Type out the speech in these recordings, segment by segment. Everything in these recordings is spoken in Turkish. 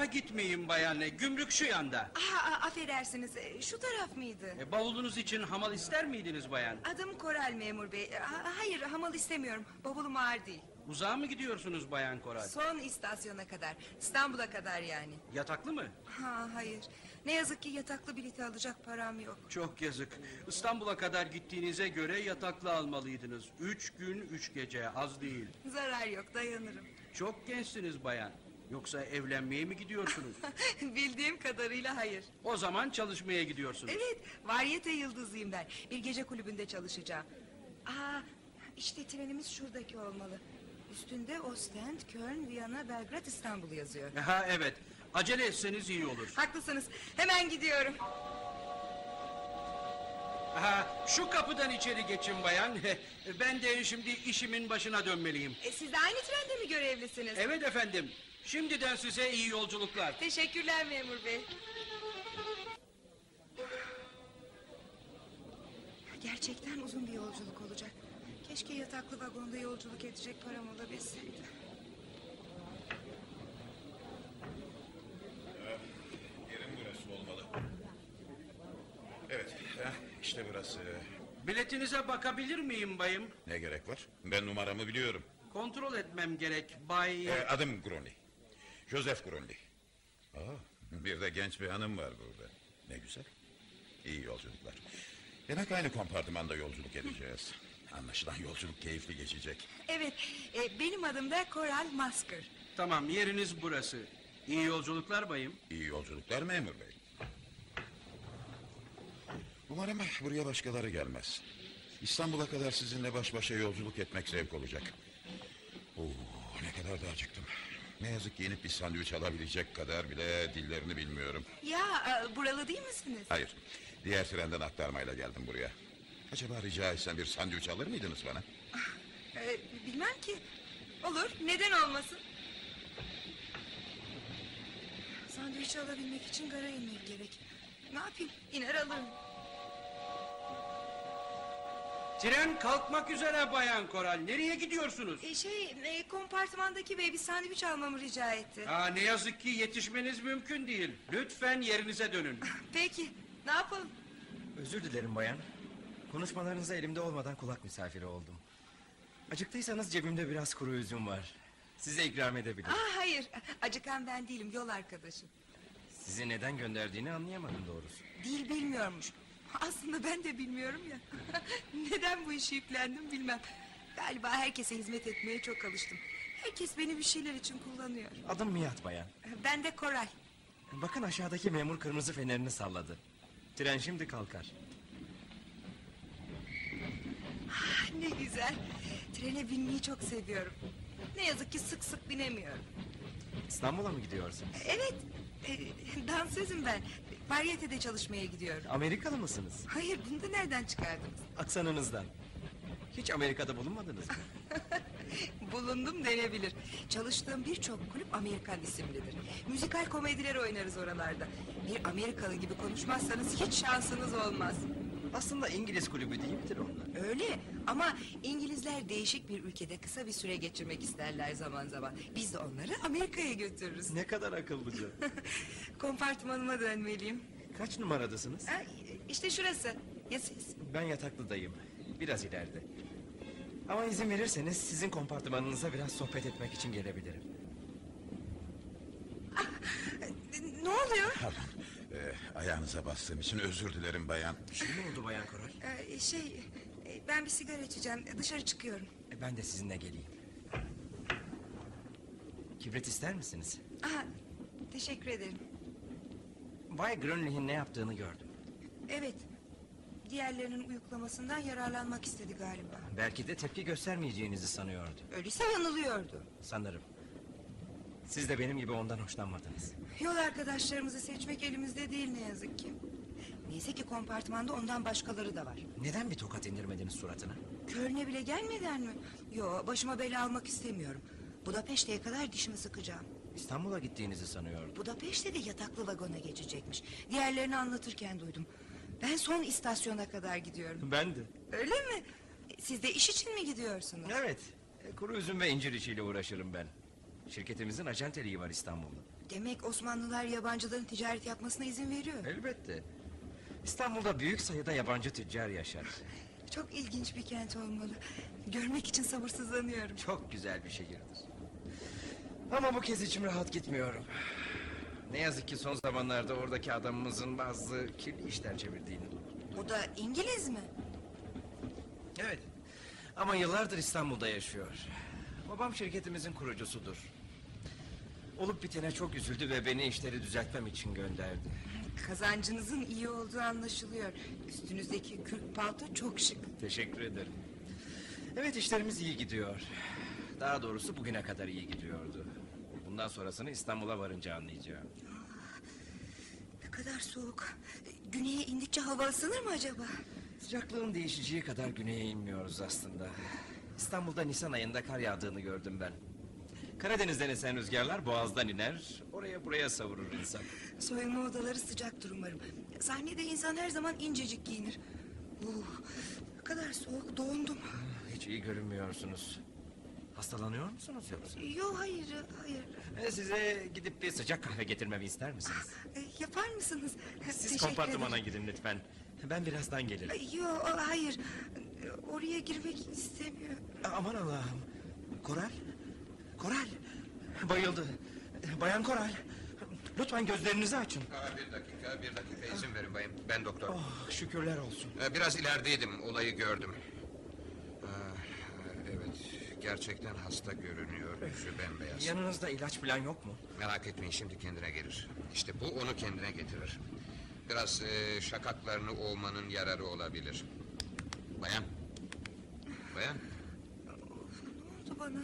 tarafa gitmeyin bayan. Gümrük şu yanda. Aa, affedersiniz e, şu taraf mıydı? E, bavulunuz için hamal ister miydiniz bayan? Adım Koral memur bey. Ha- hayır hamal istemiyorum. Bavulum ağır değil. Uzağa mı gidiyorsunuz bayan Koral? Son istasyona kadar. İstanbul'a kadar yani. Yataklı mı? Ha hayır. Ne yazık ki yataklı bileti alacak param yok. Çok yazık. İstanbul'a kadar gittiğinize göre yataklı almalıydınız. Üç gün, üç gece. Az değil. Zarar yok dayanırım. Çok gençsiniz bayan. Yoksa evlenmeye mi gidiyorsunuz? Bildiğim kadarıyla hayır. o zaman çalışmaya gidiyorsunuz. Evet, varyete yıldızıyım ben. Bir gece kulübünde çalışacağım. Aa, işte trenimiz şuradaki olmalı. Üstünde Ostend, Köln, Viyana, Belgrad, İstanbul yazıyor. Ha evet. Acele etseniz iyi olur. Haklısınız. Hemen gidiyorum. Ha, şu kapıdan içeri geçin bayan. Ben de şimdi işimin başına dönmeliyim. E, siz de aynı trende mi görevlisiniz? Evet efendim. Şimdiden size iyi yolculuklar. Teşekkürler memur bey. Gerçekten uzun bir yolculuk olacak. Keşke yataklı vagonda yolculuk edecek param olabilseydi. Yerim burası olmalı. Evet, heh, işte burası. Biletinize bakabilir miyim bayım? Ne gerek var? Ben numaramı biliyorum. Kontrol etmem gerek bay... Ee, adım Grunli. Joseph Grunli. Aa, bir de genç bir hanım var burada. Ne güzel. İyi yolculuklar. Demek aynı kompartımanda yolculuk edeceğiz. Anlaşılan yolculuk keyifli geçecek. Evet, e, benim adım da Coral Masker. Tamam yeriniz burası. İyi yolculuklar bayım. İyi yolculuklar memur bey. Umarım buraya başkaları gelmez. İstanbul'a kadar sizinle baş başa yolculuk etmek zevk olacak. Oo, ne kadar da acıktım. Ne yazık ki inip bir sandviç alabilecek kadar bile dillerini bilmiyorum. Ya, e, buralı değil misiniz? Hayır, diğer trenden aktarmayla geldim buraya. Acaba rica etsem bir sandviç alır mıydınız bana? E, bilmem ki. Olur, neden olmasın? Sandviç alabilmek için gara inmek gerek. Ne yapayım, iner alırım. Tren kalkmak üzere bayan Koral. Nereye gidiyorsunuz? E, şey, e, kompartımandaki bey bir sandviç almamı rica etti. Aa, ne yazık ki yetişmeniz mümkün değil. Lütfen yerinize dönün. Peki, ne yapalım? Özür dilerim bayan. Konuşmalarınıza elimde olmadan kulak misafiri oldum. Acıktıysanız cebimde biraz kuru üzüm var. Size ikram edebilirim. Aa, hayır, acıkan ben değilim, yol arkadaşım. Sizi neden gönderdiğini anlayamadım doğrusu. Değil bilmiyormuş. Aslında ben de bilmiyorum ya. Neden bu işe yüklendim bilmem. Galiba herkese hizmet etmeye çok alıştım. Herkes beni bir şeyler için kullanıyor. Adım Miyat bayan. Ben de Koray. Bakın aşağıdaki memur kırmızı fenerini salladı. Tren şimdi kalkar. Ah, ne güzel. Trene binmeyi çok seviyorum. Ne yazık ki sık sık binemiyorum. İstanbul'a mı gidiyorsunuz? Evet, e, dansözüm ben. Varyete'de çalışmaya gidiyorum. Amerikalı mısınız? Hayır, bunu da nereden çıkardınız? Aksanınızdan. Hiç Amerika'da bulunmadınız mı? Bulundum denebilir. Çalıştığım birçok kulüp Amerikan isimlidir. Müzikal komediler oynarız oralarda. Bir Amerikalı gibi konuşmazsanız hiç şansınız olmaz. Aslında İngiliz kulübü değil midir onlar? Öyle ama İngilizler değişik bir ülkede kısa bir süre geçirmek isterler zaman zaman. Biz de onları Amerika'ya götürürüz. Ne kadar akıllıca. Kompartmanıma dönmeliyim. Kaç numaradasınız? Ha, işte şurası. Ya siz? Ben yataklıdayım. Biraz ileride. Ama izin verirseniz sizin kompartımanınıza biraz sohbet etmek için gelebilirim. Ne oluyor? Ee, ayağınıza bastığım için özür dilerim bayan. Bir şey mi oldu Bayan Koral? Ee, şey, e, ben bir sigara içeceğim. Dışarı çıkıyorum. E, Ben de sizinle geleyim. Kibrit ister misiniz? Aha, teşekkür ederim. Bay Grönlich'in ne yaptığını gördüm. Evet. Diğerlerinin uyuklamasından yararlanmak istedi galiba. Belki de tepki göstermeyeceğinizi sanıyordu. Öyleyse yanılıyordu. Sanırım. Siz de benim gibi ondan hoşlanmadınız. Yol arkadaşlarımızı seçmek elimizde değil ne yazık ki. Neyse ki kompartmanda ondan başkaları da var. Neden bir tokat indirmediniz suratına? Köln'e bile gelmeden mi? Yo başıma bela almak istemiyorum. Budapeşte'ye kadar dişimi sıkacağım. İstanbul'a gittiğinizi sanıyordum. Budapeşte de yataklı vagona geçecekmiş. Diğerlerini anlatırken duydum. Ben son istasyona kadar gidiyorum. Ben de. Öyle mi? Siz de iş için mi gidiyorsunuz? Evet. E, Kuru üzüm ve incir işiyle uğraşırım ben. Şirketimizin acenteliği var İstanbul'da. Demek Osmanlılar yabancıların ticaret yapmasına izin veriyor. Elbette. İstanbul'da büyük sayıda yabancı tüccar yaşar. Çok ilginç bir kent olmalı. Görmek için sabırsızlanıyorum. Çok güzel bir şehirdir. Ama bu kez içim rahat gitmiyorum. Ne yazık ki son zamanlarda oradaki adamımızın bazı kirli işler çevirdiğini. O da İngiliz mi? Evet. Ama yıllardır İstanbul'da yaşıyor. Babam şirketimizin kurucusudur. Olup bitene çok üzüldü ve beni işleri düzeltmem için gönderdi. Kazancınızın iyi olduğu anlaşılıyor. Üstünüzdeki kürk palto çok şık. Teşekkür ederim. Evet işlerimiz iyi gidiyor. Daha doğrusu bugüne kadar iyi gidiyordu. Bundan sonrasını İstanbul'a varınca anlayacağım. Ne kadar soğuk. Güneye indikçe hava ısınır mı acaba? Sıcaklığın değişeceği kadar güneye inmiyoruz aslında. İstanbul'da Nisan ayında kar yağdığını gördüm ben. Karadeniz'den esen rüzgarlar boğazdan iner, oraya buraya savurur insan. Soyunma odaları sıcaktır umarım. Sahnede insan her zaman incecik giyinir. Uh, ne kadar soğuk dondum. Hiç iyi görünmüyorsunuz. Hastalanıyor musunuz yoksa? Yo hayır hayır. E, Size gidip bir sıcak kahve getirmemi ister misiniz? E, Yapar mısınız? Siz Teşekkür kompartımana ederim. gidin lütfen. Ben birazdan gelirim. Ay, Yo hayır. Oraya girmek istemiyorum. Aman Allah'ım. Koral? Koral. Bayıldı. Bayan Koral. Lütfen gözlerinizi açın. Aa, bir dakika, bir dakika izin verin bayım. Ben doktor. Oh, şükürler olsun. Ee, Biraz ilerideydim, olayı gördüm. Aa, evet, gerçekten hasta görünüyor, yüzü bembeyaz. Yanınızda ilaç falan yok mu? Merak etmeyin, şimdi kendine gelir. İşte bu onu kendine getirir. Biraz e, şakaklarını ovmanın yararı olabilir. Bayan. Bayan, Ne oldu bana?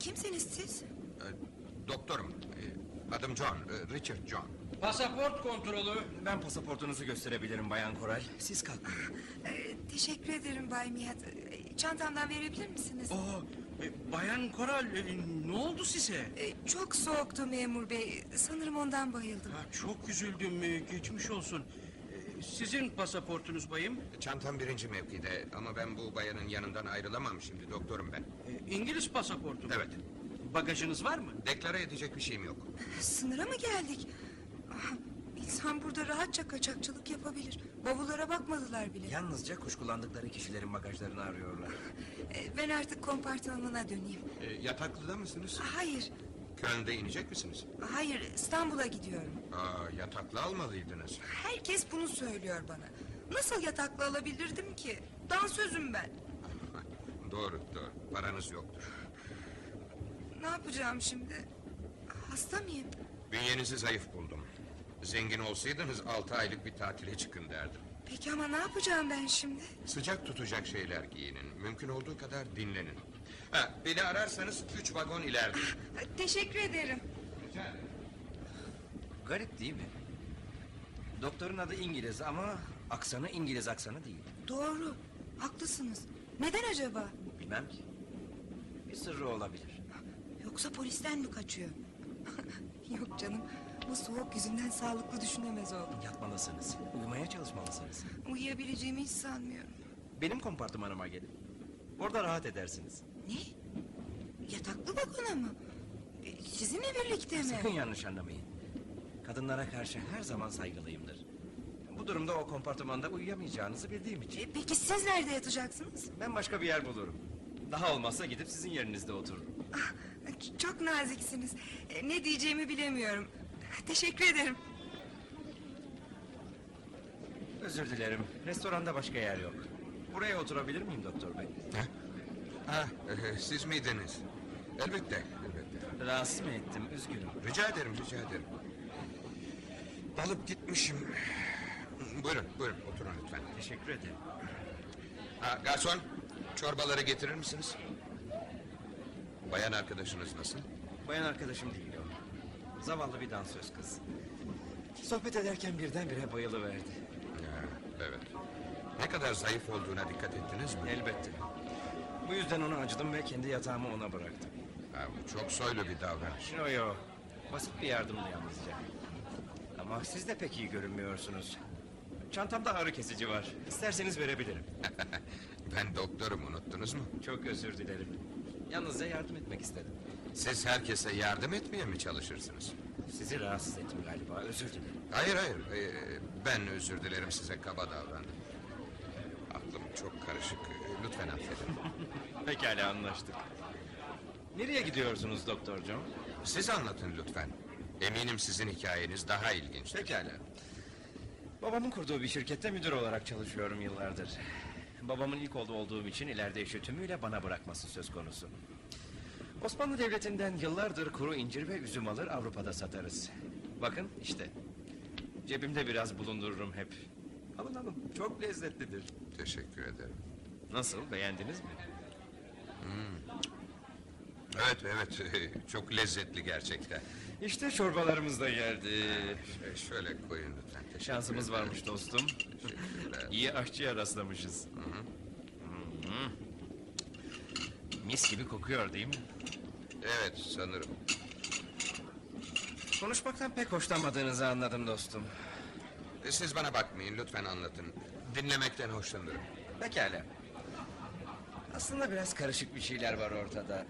Kimsiniz siz? e, doktorum. E, adım John, e, Richard John. Pasaport kontrolü. Ben pasaportunuzu gösterebilirim Bayan Koral. Siz kalkın. E, teşekkür ederim Bay Nihat. E, çantamdan verebilir misiniz? Oo, e, Bayan Koral e, ne oldu size? E, çok soğuktu memur bey. Sanırım ondan bayıldım. Ha, çok üzüldüm. e, Geçmiş olsun. E, Sizin pasaportunuz bayım. Çantam birinci mevkide ama ben bu bayanın yanından ayrılamam şimdi, doktorum ben. E, İngiliz pasaportu mu? Evet, Bagajınız var mı? deklare edecek bir şeyim yok. Sınıra mı geldik? Ah, İnsan burada rahatça kaçakçılık yapabilir. Bavullara bakmadılar bile. Yalnızca kuşkulandıkları kişilerin bagajlarını arıyorlar. E, ben artık kompartmanına döneyim. E, yataklıda mısınız? Hayır, Köln'de inecek misiniz? hayır İstanbul'a gidiyorum. Aa, yataklı almalıydınız. Herkes bunu söylüyor bana. Nasıl yataklı alabilirdim ki? Dansözüm ben. doğru, doğru. Paranız yoktur. Ne yapacağım şimdi? Hasta mıyım? Bünyenizi zayıf buldum. Zengin olsaydınız altı aylık bir tatile çıkın derdim. Peki ama ne yapacağım ben şimdi? Sıcak tutacak şeyler giyinin. Mümkün olduğu kadar dinlenin. Ha, beni ararsanız üç vagon ileride. Teşekkür ederim. Garip değil mi? Doktorun adı İngiliz ama aksanı İngiliz aksanı değil. Doğru, haklısınız. Neden acaba? Bilmem ki. Bir sırrı olabilir. Yoksa polisten mi kaçıyor? Yok canım, bu soğuk yüzünden sağlıklı düşünemez oldum. Yatmalısınız. Uyumaya çalışmalısınız. Uyuyabileceğimi hiç sanmıyorum. Benim kompartımanıma gelin. Orada rahat edersiniz. Ne? Yataklı vagona mı? Sizinle birlikte mi? Sakın yanlış anlamayın. Kadınlara karşı her zaman saygılıyımdır. Bu durumda o kompartımanda uyuyamayacağınızı bildiğim için. E, Peki siz nerede yatacaksınız? Ben başka bir yer bulurum. Daha olmazsa gidip sizin yerinizde otururum. Ah, çok naziksiniz. E, Ne diyeceğimi bilemiyorum. Teşekkür ederim. Özür dilerim. Restoranda başka yer yok. Buraya oturabilir miyim doktor bey? Ha? Ha, e, siz miydiniz? Elbette, elbette. Rahatsız mı ettim? Üzgünüm. Rica ederim, rica ederim. Dalıp gitmişim. Buyurun, buyurun. Oturun lütfen. Teşekkür ederim. Ha, garson, çorbaları getirir misiniz? Bayan arkadaşınız nasıl? Bayan arkadaşım değil o. Zavallı bir dansöz kız. Sohbet ederken birdenbire bayılıverdi. Ya, evet. Ne kadar zayıf olduğuna dikkat ettiniz mi? Elbette. Bu yüzden ona acıdım ve kendi yatağımı ona bıraktım. Ha, bu çok soylu bir davranış. Yo yo. Basit bir yardımdı yalnızca. Ama siz de pek iyi görünmüyorsunuz. Çantamda ağrı kesici var. İsterseniz verebilirim. ben doktorum, unuttunuz mu? Çok özür dilerim. Yalnızca yardım etmek istedim. Siz herkese yardım etmeye mi çalışırsınız? Sizi rahatsız ettim galiba özür dilerim. Hayır hayır, ee, ben özür dilerim size kaba davrandım. Aklım çok karışık, lütfen affedin. Pekala anlaştık. Nereye gidiyorsunuz Doktor John? Siz anlatın lütfen. Eminim sizin hikayeniz daha ilginç. Pekala. Babamın kurduğu bir şirkette müdür olarak çalışıyorum yıllardır. Babamın ilk oğlu olduğum için ileride işi tümüyle bana bırakması söz konusu. Osmanlı Devleti'nden yıllardır kuru incir ve üzüm alır Avrupa'da satarız. Bakın işte. Cebimde biraz bulundururum hep. Alın alın çok lezzetlidir. Teşekkür ederim. Nasıl beğendiniz mi? Evet evet, çok lezzetli gerçekten. İşte çorbalarımız da geldi. Ee, Şöyle koyun lütfen. Teşekkür Şansımız ederim. varmış dostum. Teşekkürler. İyi aşçıya rastlamışız. Hı hı. Mis gibi kokuyor değil mi? Evet sanırım. Konuşmaktan pek hoşlanmadığınızı anladım dostum. Siz bana bakmayın, lütfen anlatın. Dinlemekten hoşlanırım. Pekala. Aslında biraz karışık bir şeyler var ortada.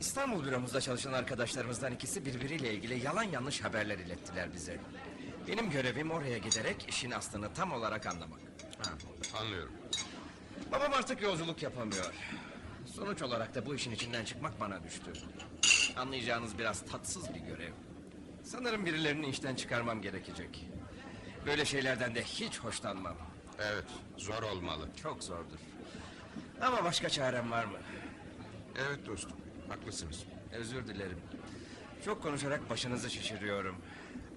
İstanbul büromuzda çalışan arkadaşlarımızdan ikisi birbiriyle ilgili yalan yanlış haberler ilettiler bize. Benim görevim oraya giderek işin aslını tam olarak anlamak. Ha, anlıyorum. Babam artık yolculuk yapamıyor. Sonuç olarak da bu işin içinden çıkmak bana düştü. Anlayacağınız biraz tatsız bir görev. Sanırım birilerini işten çıkarmam gerekecek. Böyle şeylerden de hiç hoşlanmam. Evet, zor olmalı. Çok zordur. Ama başka çarem var mı? Evet dostum, haklısınız. Özür dilerim. Çok konuşarak başınızı şişiriyorum.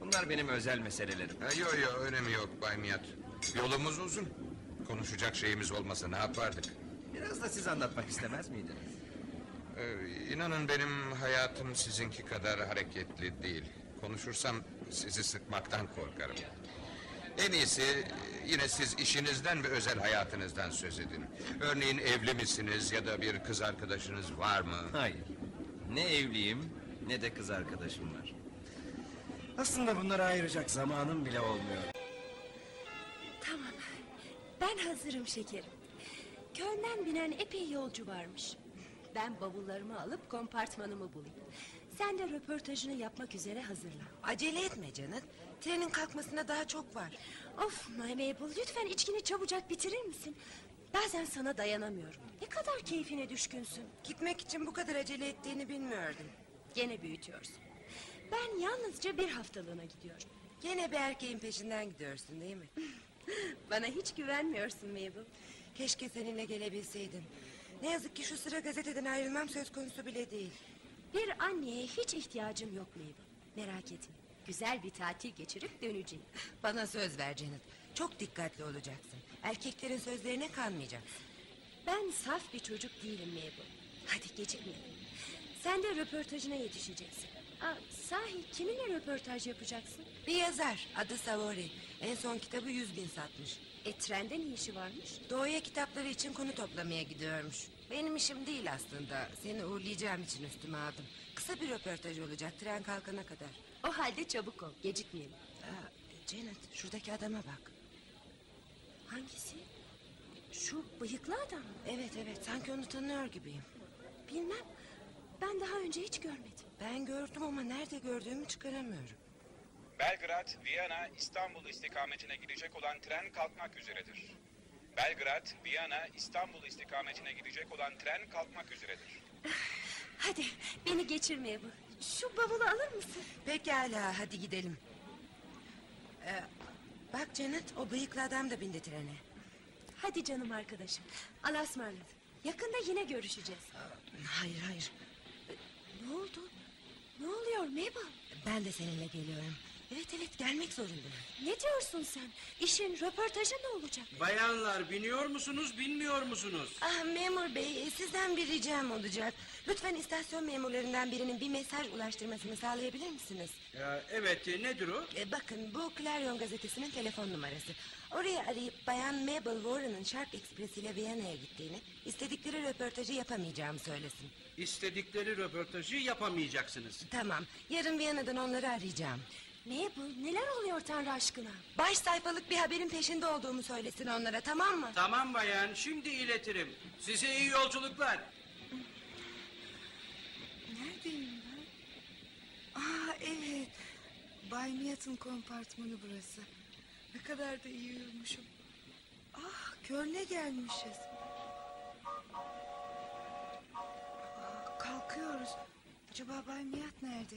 Bunlar benim özel meselelerim. Ha, yo yo, önemi yok Bay Miyat. Yolumuz uzun. Konuşacak şeyimiz olmasa ne yapardık? Biraz da siz anlatmak istemez miydiniz? Ee, inanın benim hayatım sizinki kadar hareketli değil. Konuşursam sizi sıkmaktan korkarım. En iyisi yine siz işinizden ve özel hayatınızdan söz edin. Örneğin evli misiniz ya da bir kız arkadaşınız var mı? Hayır. Ne evliyim ne de kız arkadaşım var. Aslında bunlara ayıracak zamanım bile olmuyor. Tamam. Ben hazırım şekerim. Köln'den binen epey yolcu varmış. Ben bavullarımı alıp kompartmanımı bulayım. Sen de röportajını yapmak üzere hazırlan. Acele etme Janet. Trenin kalkmasına daha çok var. Of My Mabel lütfen içkini çabucak bitirir misin? Bazen sana dayanamıyorum. Ne kadar keyfine düşkünsün. Gitmek için bu kadar acele ettiğini bilmiyordum. Gene büyütüyorsun. Ben yalnızca bir haftalığına gidiyorum. Gene bir erkeğin peşinden gidiyorsun değil mi? Bana hiç güvenmiyorsun Mabel. Keşke seninle gelebilseydim. Ne yazık ki şu sıra gazeteden ayrılmam söz konusu bile değil. Bir anneye hiç ihtiyacım yok Mabel. Merak etme. Güzel bir tatil geçirip döneceğim. Bana söz ver Janet. Çok dikkatli olacaksın. Erkeklerin sözlerine kanmayacaksın. Ben saf bir çocuk değilim Mabel. Hadi gecikmeyelim. Sen de röportajına yetişeceksin. Aa, sahi kiminle röportaj yapacaksın? Bir yazar adı Savori. En son kitabı yüz bin satmış. E trende ne işi varmış? Doğuya kitapları için konu toplamaya gidiyormuş. Benim işim değil aslında. Seni uğurlayacağım için üstüme aldım. Kısa bir röportaj olacak tren kalkana kadar. O halde çabuk ol, gecikmeyelim. Aa, Janet şuradaki adama bak. Hangisi? Şu bıyıklı adam mı? Evet evet sanki onu tanıyor gibiyim. Bilmem. Ben daha önce hiç görmedim. Ben gördüm ama nerede gördüğümü çıkaramıyorum. Belgrad, Viyana, İstanbul istikametine gidecek olan tren kalkmak üzeredir. Belgrad, Viyana, İstanbul istikametine gidecek olan tren kalkmak üzeredir. Hadi beni geçirmeye bu. Şu bavulu alır mısın? Pekala hadi gidelim. Ee, bak Janet o bıyıklı adam da bindi trene. Hadi canım arkadaşım. Allah'a ısmarladık. Yakında yine görüşeceğiz. Hayır hayır Ne oldu? Ne oluyor Mabel? ben de seninle geliyorum. Evet evet gelmek zorundayım. Ne diyorsun sen? İşin röportajı ne olacak? Bayanlar biniyor musunuz, binmiyor musunuz? Ah memur bey sizden bir ricam olacak. Lütfen istasyon memurlarından birinin bir mesaj ulaştırmasını sağlayabilir misiniz? Ya, evet, e, nedir o? E, bakın bu Clarion gazetesinin telefon numarası. Oraya arayıp bayan Mabel Warren'ın Sharp Express ile Viyana'ya gittiğini... ...istedikleri röportajı yapamayacağımı söylesin. İstedikleri röportajı yapamayacaksınız. Tamam yarın Viyana'dan onları arayacağım. Mabel neler oluyor Tanrı aşkına? Baş sayfalık bir haberin peşinde olduğumu söylesin onlara tamam mı? Tamam bayan, şimdi iletirim. Size iyi yolculuklar. Neredeyim ben? Aa evet. Bay Nihat'ın kompartmanı burası. Ne kadar da iyi uyumuşum. Ah Köln'e gelmişiz. Aa, kalkıyoruz. Acaba Bay Nihat nerede?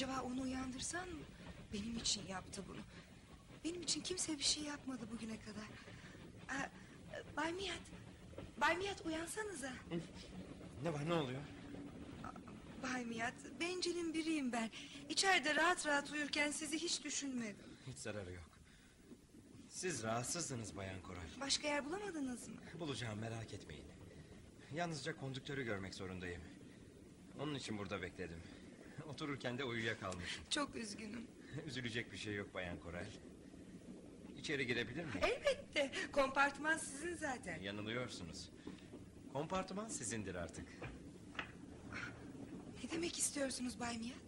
Acaba onu uyandırsan mı? Benim için yaptı bunu. Benim için kimse bir şey yapmadı bugüne kadar. Aa, Bay Nihat, Bay Nihat uyansanıza. Ne var ne oluyor? Bay Nihat, bencilin biriyim ben. İçeride rahat rahat uyurken sizi hiç düşünmedim. Hiç zararı yok. Siz rahatsızdınız Bayan Koray. Başka yer bulamadınız mı? Bulacağım merak etmeyin. Yalnızca kondüktörü görmek zorundayım. Onun için burada bekledim. Otururken de uyuyakalmışım. Çok üzgünüm. Üzülecek bir şey yok Bayan Korel. İçeri girebilir miyim? Elbette, kompartman sizin zaten. Yanılıyorsunuz. Kompartıman sizindir artık. Ne demek istiyorsunuz Bay Nihat?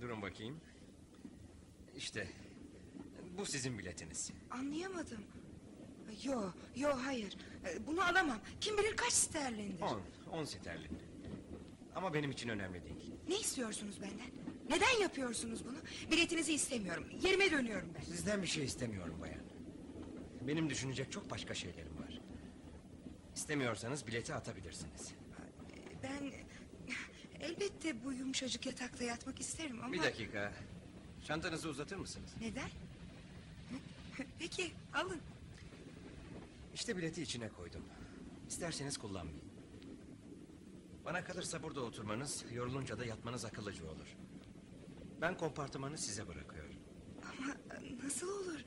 Durun bakayım. İşte bu sizin biletiniz. Anlayamadım. Yo, yo hayır. Ee, Bunu alamam. Kim bilir kaç sterlindir. On, on sterlin. Ama benim için önemli değil. Ne istiyorsunuz benden? Neden yapıyorsunuz bunu? Biletinizi istemiyorum. Yerime dönüyorum ben. Sizden bir şey istemiyorum bayan. Benim düşünecek çok başka şeylerim var. İstemiyorsanız bileti atabilirsiniz. Ben elbette bu yumuşacık yatakta yatmak isterim ama... Bir dakika. Çantanızı uzatır mısınız? Neden? Peki alın. İşte bileti içine koydum. İsterseniz kullanmayın. Bana kalırsa burada oturmanız, yorulunca da yatmanız akıllıca olur. Ben kompartımanı size bırakıyorum. Ama nasıl olur?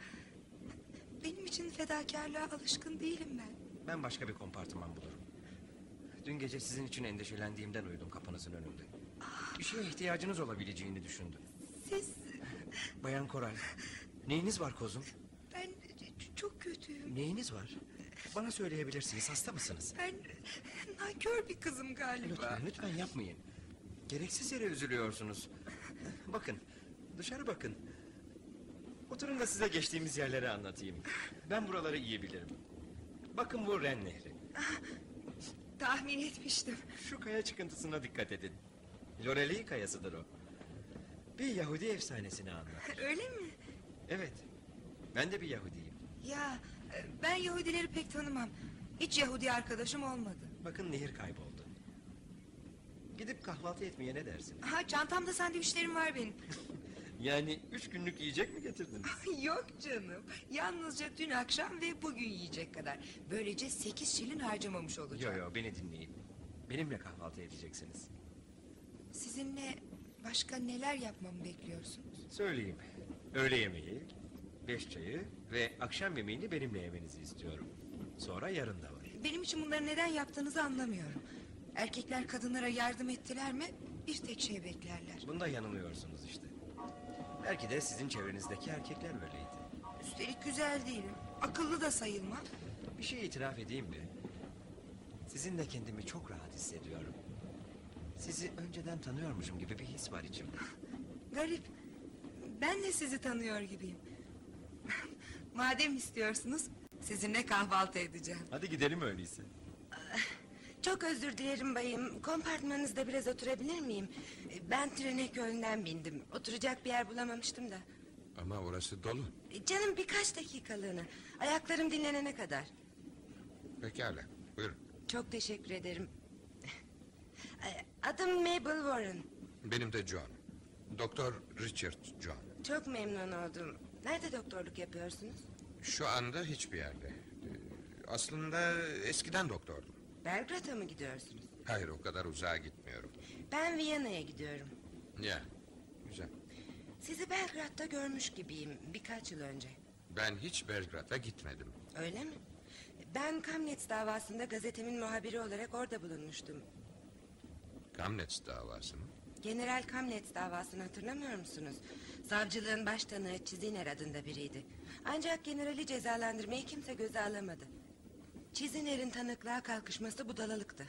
Benim için fedakarlığa alışkın değilim ben. Ben başka bir kompartıman bulurum. Dün gece sizin için endişelendiğimden uyudum kapınızın önünde. Bir şeye ihtiyacınız olabileceğini düşündüm. Siz... Bayan Koral, neyiniz var kozum? Ben çok kötüyüm. Neyiniz var? Bana söyleyebilirsiniz, hasta mısınız? Ben nankör bir kızım galiba. Lütfen, lütfen yapmayın. Gereksiz yere üzülüyorsunuz. Bakın, dışarı bakın. Oturun da size geçtiğimiz yerleri anlatayım. Ben buraları iyi bilirim. Bakın bu Ren Nehri. Tahmin etmiştim. Şu kaya çıkıntısına dikkat edin. Lorelei kayasıdır o. Bir Yahudi efsanesini anlatır. Öyle mi? Evet, ben de bir Yahudiyim. Ya ben Yahudileri pek tanımam. Hiç Yahudi arkadaşım olmadı. Bakın nehir kayboldu. Gidip kahvaltı etmeye ne dersin? Ha çantamda sandviçlerim var benim. Yani üç günlük yiyecek mi getirdiniz? Yok canım. Yalnızca dün akşam ve bugün yiyecek kadar. Böylece sekiz şilin harcamamış Yo olacağım. yo beni dinleyin. Benimle kahvaltı edeceksiniz. Sizinle başka neler yapmamı bekliyorsunuz? Söyleyeyim. Öğle yemeği, beş çayı ve akşam yemeğini benimle yemenizi istiyorum. Sonra yarın da var. Benim için bunları neden yaptığınızı anlamıyorum. Erkekler kadınlara yardım ettiler mi bir tek şey beklerler. Bunda yanılıyorsunuz işte. Belki de sizin çevrenizdeki erkekler öyleydi. Üstelik güzel değilim. Akıllı da sayılmam. Bir şey itiraf edeyim mi? Sizinle kendimi çok rahat hissediyorum. Sizi önceden tanıyormuşum gibi bir his var içimde. Garip. Ben de sizi tanıyor gibiyim. Madem istiyorsunuz sizinle kahvaltı edeceğim. Hadi gidelim öyleyse. Çok özür dilerim bayım. Kompartmanınızda biraz oturabilir miyim? Ben trene Köln'den bindim. Oturacak bir yer bulamamıştım da. Ama orası dolu. Canım birkaç dakikalığına. Ayaklarım dinlenene kadar. Pekala. Buyurun. Çok teşekkür ederim. Adım Mabel Warren. Benim de John. Doktor Richard John. Çok memnun oldum. Nerede doktorluk yapıyorsunuz? Şu anda hiçbir yerde. Ee, Aslında eskiden doktordum. Belgrad'a mı gidiyorsunuz? Hayır o kadar uzağa gitmiyorum. Ben Viyana'ya gidiyorum. Ya güzel. Sizi Belgrad'da görmüş gibiyim birkaç yıl önce. Ben hiç Belgrad'a gitmedim. Öyle mi? Ben Kamnets davasında gazetemin muhabiri olarak orada bulunmuştum. Kamnets davası mı? General Kamnets davasını hatırlamıyor musunuz? Savcılığın baş tanığı Çiziner adında biriydi. Ancak generali cezalandırmayı kimse göze alamadı. Çiziner'in tanıklığa kalkışması budalalıktı.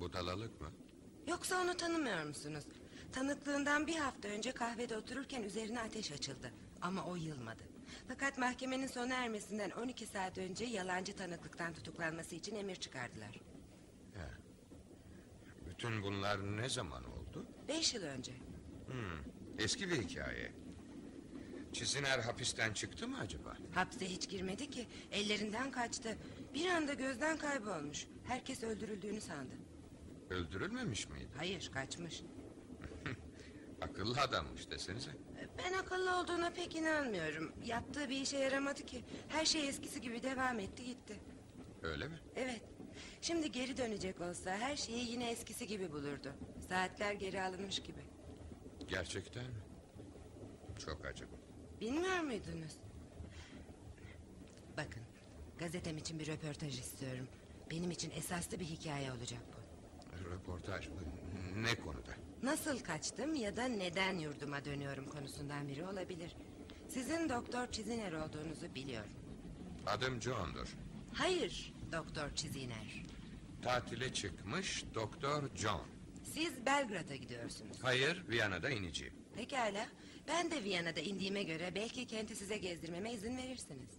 Budalalık mı? Yoksa onu tanımıyor musunuz? Tanıklığından bir hafta önce kahvede otururken üzerine ateş açıldı. Ama o yılmadı. Fakat mahkemenin sona ermesinden 12 saat önce yalancı tanıklıktan tutuklanması için emir çıkardılar. Bütün bunlar ne zaman oldu? Beş yıl önce. Eski bir hikaye. Çiziner hapisten çıktı mı acaba? Hapse hiç girmedi ki. Ellerinden kaçtı. Bir anda gözden kaybolmuş. Herkes öldürüldüğünü sandı. Öldürülmemiş miydi? Hayır kaçmış. Akıllı adammış desenize. Ben akıllı olduğuna pek inanmıyorum. Yaptığı bir işe yaramadı ki. Her şey eskisi gibi devam etti gitti. Öyle mi? Evet. Şimdi geri dönecek olsa her şeyi yine eskisi gibi bulurdu. Saatler geri alınmış gibi. Gerçekten mi? Çok acı. Bilmiyor muydunuz? Bakın, gazetem için bir röportaj istiyorum. Benim için esaslı bir hikaye olacak bu. Röportaj mı? Ne konuda? Nasıl kaçtım ya da neden yurduma dönüyorum konusundan biri olabilir. Sizin Doktor Çiziner olduğunuzu biliyorum. Adım John'dur. Hayır, Doktor Çiziner. Tatile çıkmış Doktor John. Siz Belgrad'a gidiyorsunuz. Hayır, Viyana'da ineceğim. Pekala. Ben de Viyana'da indiğime göre belki kenti size gezdirmeme izin verirsiniz.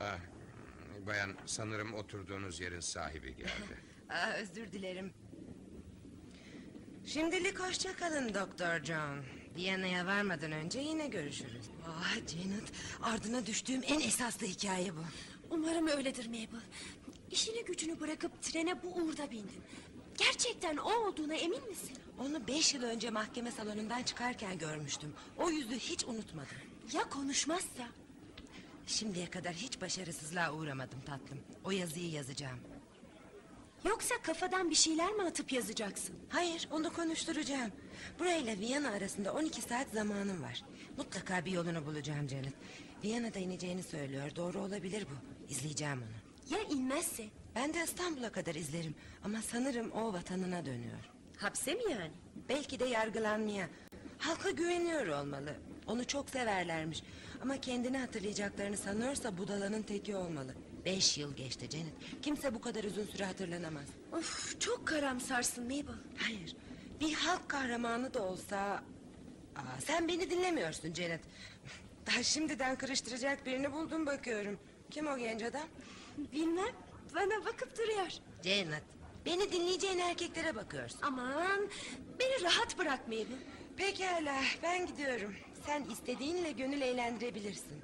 Ah, bayan sanırım oturduğunuz yerin sahibi geldi. Aa, özür dilerim. Şimdilik hoşça kalın Doktor John. Viyana'ya varmadan önce yine görüşürüz. Ah Janet, ardına düştüğüm en esaslı hikaye bu. Umarım öyledir Mabel. İşini gücünü bırakıp trene bu uğurda bindin. Gerçekten o olduğuna emin misin? Onu beş yıl önce mahkeme salonundan çıkarken görmüştüm. O yüzü hiç unutmadım. Ya konuşmazsa? Şimdiye kadar hiç başarısızlığa uğramadım tatlım. O yazıyı yazacağım. Yoksa kafadan bir şeyler mi atıp yazacaksın? Hayır, onu konuşturacağım. Burayla Viyana arasında 12 saat zamanım var. Mutlaka bir yolunu bulacağım Janet. Viyana'da ineceğini söylüyor. Doğru olabilir bu. İzleyeceğim onu. Ya inmezse? Ben de İstanbul'a kadar izlerim. Ama sanırım o vatanına dönüyor. Hapse mi yani? Belki de yargılanmaya. Halka güveniyor olmalı. Onu çok severlermiş. Ama kendini hatırlayacaklarını sanıyorsa budalanın teki olmalı. Beş yıl geçti Janet. Kimse bu kadar uzun süre hatırlanamaz. Of çok karamsarsın Mabel. Hayır. Bir halk kahramanı da olsa... Aa, sen beni dinlemiyorsun Janet. Daha şimdiden karıştıracak birini buldum bakıyorum. Kim o genç adam? Bilmem bana bakıp duruyor. Janet. Beni dinleyeceğin erkeklere bakıyorsun. Aman beni rahat bırak Mabel. Pekala ben gidiyorum. Sen istediğinle gönül eğlendirebilirsin.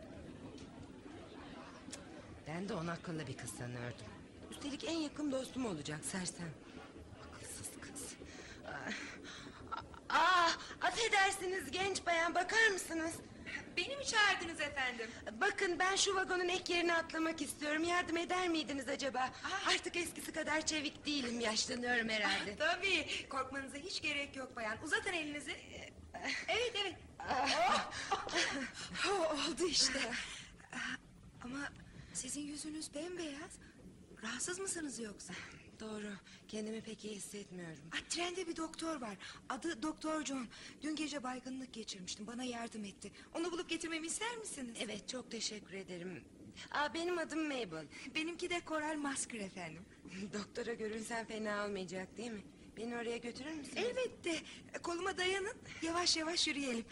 Ben de onu akıllı bir kız sanıyordum. Üstelik en yakın dostum olacak sersem. Akılsız kız. Aa, aa, affedersiniz genç bayan bakar mısınız? Beni mi çağırdınız efendim? Bakın ben şu vagonun ek yerine atlamak istiyorum. Yardım eder miydiniz acaba? Artık eskisi kadar çevik değilim. Yaşlanıyorum herhalde. Tabii korkmanıza hiç gerek yok bayan. Uzatın elinizi. Evet evet. Oh, oldu işte. Ama sizin yüzünüz bembeyaz. Rahatsız mısınız yoksa? Doğru. Kendimi pek iyi hissetmiyorum. Ah, trende bir doktor var. Adı Doktor John. Dün gece baygınlık geçirmiştim. Bana yardım etti. Onu bulup getirmemi ister misiniz? Evet çok teşekkür ederim. Aa, benim adım Mabel. Benimki de Coral Masker efendim. Doktora görünsen fena olmayacak değil mi? Beni oraya götürür müsün? Elbette. Koluma dayanın. Yavaş yavaş yürüyelim.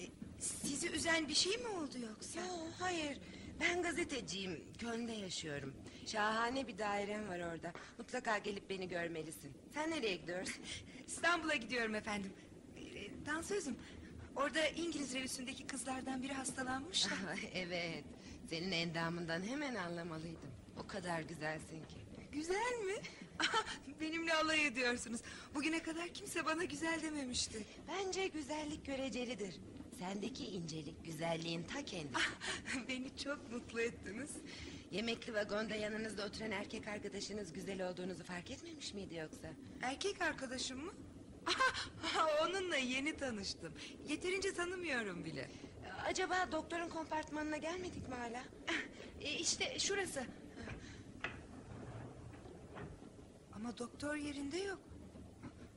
E, Sizi üzen bir şey mi oldu yoksa? Yo, hayır. Ben gazeteciyim. Köln'de yaşıyorum. Şahane bir dairem var orada. Mutlaka gelip beni görmelisin. Sen nereye gidiyorsun? İstanbul'a gidiyorum efendim. E, Dansözüm. Orada İngiliz revüsündeki kızlardan biri hastalanmış da. Ah, evet. Senin endamından hemen anlamalıydım. O kadar güzelsin ki. Güzel mi? Benimle alay ediyorsunuz. Bugüne kadar kimse bana güzel dememişti. Bence güzellik görecelidir. Sendeki incelik güzelliğin ta kendisi. Ah, Beni çok mutlu ettiniz. Yemekli vagonda yanınızda oturan erkek arkadaşınız güzel olduğunuzu fark etmemiş miydi yoksa? Erkek arkadaşım mı? Ah, Onunla yeni tanıştım. Yeterince tanımıyorum bile. Acaba doktorun kompartmanına gelmedik mi hala? E, işte şurası. Ama doktor yerinde yok.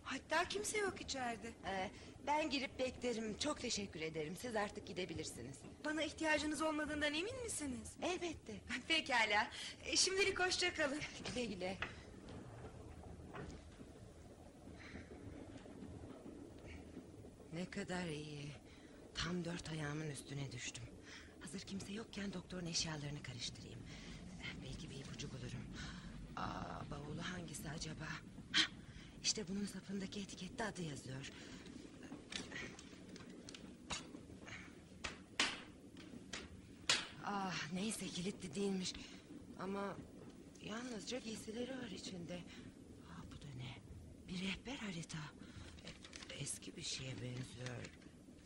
Hatta kimse yok içeride. Ee, ben girip beklerim. Çok teşekkür ederim. Siz artık gidebilirsiniz. Bana ihtiyacınız olmadığından emin misiniz? Elbette. Pekala. E, Şimdilik hoşça kalın. Güle güle. Ne kadar iyi. Tam dört ayağımın üstüne düştüm. Hazır kimse yokken doktorun eşyalarını karıştırayım. Eh, belki bir ipucu bulurum. Aa, bavulu hangisi acaba? Hah, işte bunun sapındaki etikette adı yazıyor. Neyse kilitli değilmiş. Ama yalnızca giysileri var içinde. Ah, bu da ne? Bir rehber harita. Eski bir şeye benziyor.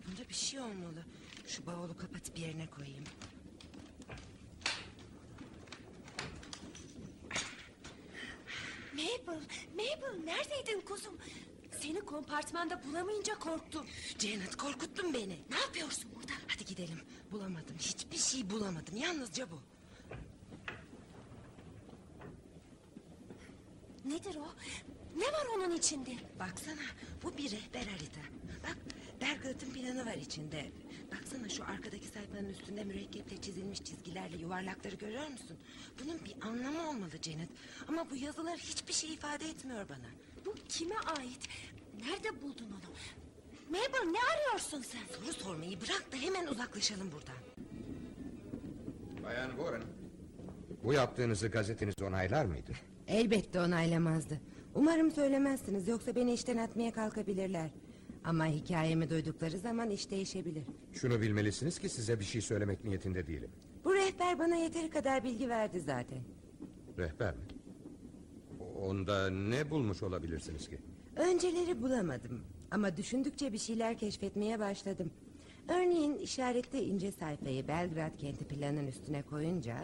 Bunda bir şey olmalı. Şu bavulu kapatıp yerine koyayım. Mabel, Mabel neredeydin kuzum? Seni kompartmanda bulamayınca korktum. Janet korkuttun beni. Ne yapıyorsun burada? Hadi gidelim. Bulamadım. Hiçbir şey bulamadım. Yalnızca bu. Nedir o? Ne var onun içinde? Baksana bu bir rehber harita. Bak Belgrad'ın planı var içinde. Baksana şu arkadaki sayfanın üstünde mürekkeple çizilmiş çizgilerle yuvarlakları görüyor musun? Bunun bir anlamı olmalı Janet. Ama bu yazılar hiçbir şey ifade etmiyor bana. Bu kime ait? Nerede buldun onu? Mabel ne arıyorsun sen? Soru sormayı bırak da hemen uzaklaşalım buradan. Bayan Warren, bu yaptığınızı gazeteniz onaylar mıydı? Elbette onaylamazdı. Umarım söylemezsiniz yoksa beni işten atmaya kalkabilirler. Ama hikayemi duydukları zaman iş değişebilir. Şunu bilmelisiniz ki size bir şey söylemek niyetinde değilim. Bu rehber bana yeteri kadar bilgi verdi zaten. Rehber mi? Onda ne bulmuş olabilirsiniz ki? Önceleri bulamadım. Ama düşündükçe bir şeyler keşfetmeye başladım. Örneğin işaretli ince sayfayı Belgrad kenti planının üstüne koyunca...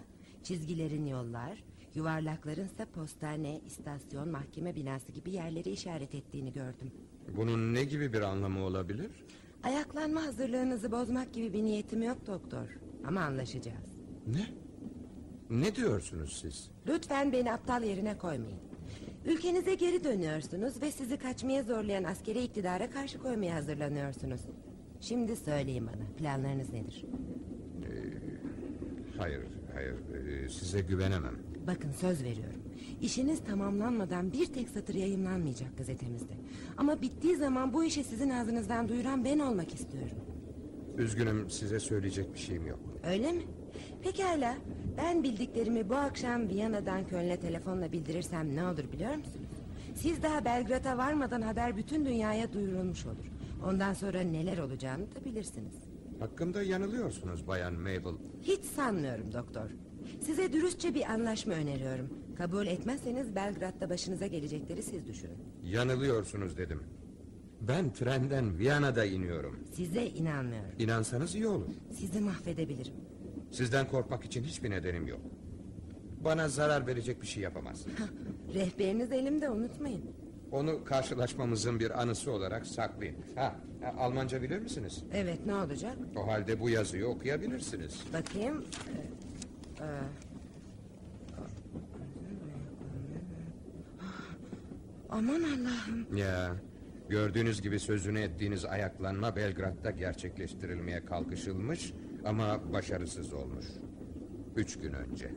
...çizgilerin yollar, yuvarlakların ise postane, istasyon, mahkeme binası gibi yerleri işaret ettiğini gördüm. Bunun ne gibi bir anlamı olabilir? Ayaklanma hazırlığınızı bozmak gibi bir niyetim yok doktor. Ama anlaşacağız. Ne? Ne diyorsunuz siz? Lütfen beni aptal yerine koymayın. Ülkenize geri dönüyorsunuz ve sizi kaçmaya zorlayan askeri iktidara karşı koymaya hazırlanıyorsunuz. Şimdi söyleyin bana planlarınız nedir? Hayır, hayır. Ee, size güvenemem. Bakın söz veriyorum. İşiniz tamamlanmadan bir tek satır yayınlanmayacak gazetemizde. Ama bittiği zaman bu işi sizin ağzınızdan duyuran ben olmak istiyorum. Üzgünüm, size söyleyecek bir şeyim yok. Öyle mi? Pekala. Ben bildiklerimi bu akşam Viyana'dan Köln'e telefonla bildirirsem ne olur biliyor musunuz? Siz daha Belgrad'a varmadan haber bütün dünyaya duyurulmuş olur. Ondan sonra neler olacağını da bilirsiniz. Hakkımda yanılıyorsunuz Bayan Mabel. Hiç sanmıyorum doktor. Size dürüstçe bir anlaşma öneriyorum. Kabul etmezseniz Belgrad'da başınıza gelecekleri siz düşünün. Yanılıyorsunuz dedim. Ben trenden Viyana'da iniyorum. Size inanmıyorum. İnansanız iyi olur. Sizi mahvedebilirim. Sizden korkmak için hiçbir nedenim yok. Bana zarar verecek bir şey yapamaz. Rehberiniz elimde unutmayın. Onu karşılaşmamızın bir anısı olarak saklayın. Ha, ha, Almanca bilir misiniz? Evet ne olacak? O halde bu yazıyı okuyabilirsiniz. Bakayım. Ee, e, Aman Allah'ım. Ya, gördüğünüz gibi sözünü ettiğiniz ayaklanma Belgrad'da gerçekleştirilmeye kalkışılmış ama başarısız olmuş. Üç gün önce.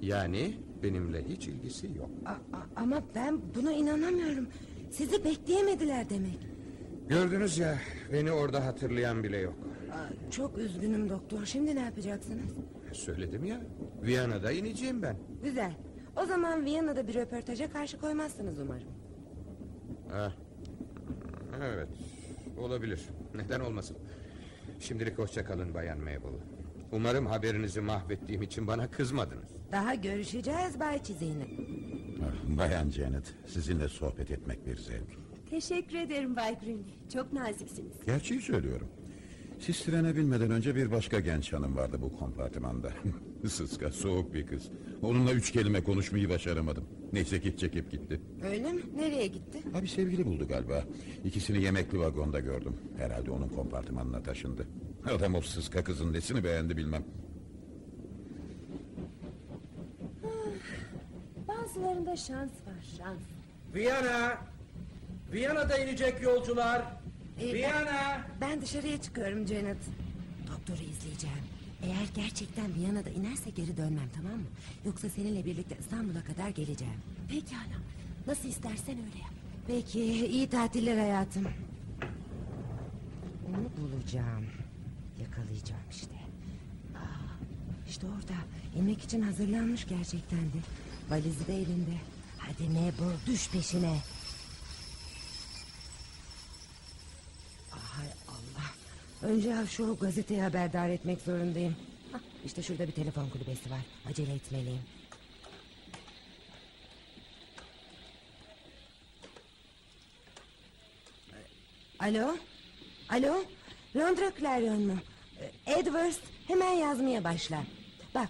Yani benimle hiç ilgisi yok. A- a- ama ben buna inanamıyorum. Sizi bekleyemediler demek. Gördünüz ya, beni orada hatırlayan bile yok. Aa, çok üzgünüm doktor. Şimdi ne yapacaksınız? Söyledim ya, Viyana'da ineceğim ben. Güzel. O zaman Viyana'da bir röportaja karşı koymazsınız umarım. Ha. Evet, olabilir. Neden olmasın? Şimdilik hoşça kalın Bayan Mabel. Umarım haberinizi mahvettiğim için bana kızmadınız. Daha görüşeceğiz Bay Çizeyni. Ah, Bayan Janet, sizinle sohbet etmek bir zevk. Teşekkür ederim Bay Greenley. Çok naziksiniz. Gerçeği söylüyorum. Siz trene binmeden önce bir başka genç hanım vardı bu kompartımanda. Sıska, soğuk bir kız. Onunla üç kelime konuşmayı başaramadım. Neyse ki çekip gitti. Öyle mi? Nereye gitti? Abi sevgili buldu galiba. İkisini yemekli vagonda gördüm. Herhalde onun kompartımanına taşındı. Adam o sıska kızın nesini beğendi bilmem. Bazılarında şans var şans. Viyana! Viyana'da inecek yolcular! Ee, Viyana! Ben dışarıya çıkıyorum Janet. Doktoru izleyeceğim. Eğer gerçekten Viyana'da inerse geri dönmem tamam mı? Yoksa seninle birlikte İstanbul'a kadar geleceğim. Pekala. Nasıl istersen öyle yap. Peki iyi tatiller hayatım. Onu bulacağım. Yakalayacağım işte. Aa, işte orada. İnmek için hazırlanmış gerçekten de. Valizi de elinde. Hadi Mabel düş peşine. Hay Allah. Önce şu gazeteyi haberdar etmek zorundayım. Hah, işte şurada bir telefon kulübesi var. Acele etmeliyim. Alo? Alo? Londra Clarion mu? Ee, Edwards hemen yazmaya başla. Bak,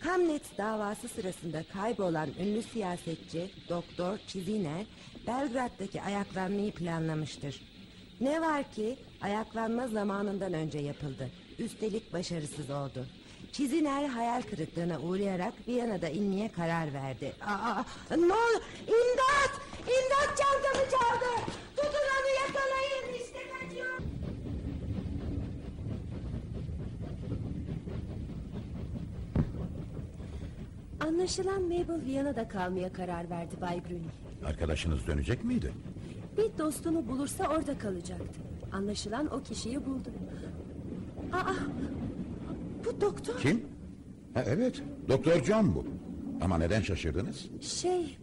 Hamlet davası sırasında kaybolan ünlü siyasetçi Doktor Çiziner Belgrad'daki ayaklanmayı planlamıştır. Ne var ki ayaklanma zamanından önce yapıldı. Üstelik başarısız oldu. Çiziner hayal kırıklığına uğrayarak Viyana'da inmeye karar verdi. Aa, ne olur? İmdat! İmdat çantamı çaldı! Anlaşılan Mabel Viyana'da kalmaya karar verdi Bay Bruni. Arkadaşınız dönecek miydi? Bir dostunu bulursa orada kalacaktı. Anlaşılan o kişiyi buldu. Aa, bu doktor Kim? Ha, evet, Doktor John bu. Ama neden şaşırdınız? şey...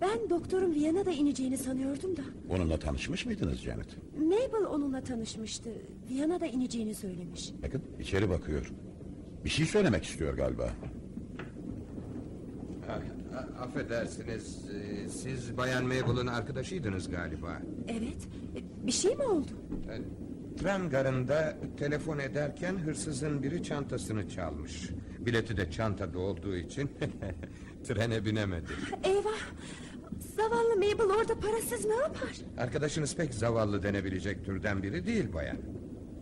Ben doktorun Viyana'da ineceğini sanıyordum da. Onunla tanışmış mıydınız Janet? Mabel onunla tanışmıştı. Viyana'da ineceğini söylemiş. Bakın içeri bakıyor. Bir şey söylemek istiyor galiba. A- a- affedersiniz, e, siz Bayan Mabel'ın arkadaşıydınız galiba. Evet. e, Bir şey mi oldu? E, Tren garında telefon ederken hırsızın biri çantasını çalmış. Bileti de çantada olduğu için trene binemedi. Eyvah. Zavallı Mabel orada parasız ne yapar? Arkadaşınız pek zavallı denebilecek türden biri değil bayan.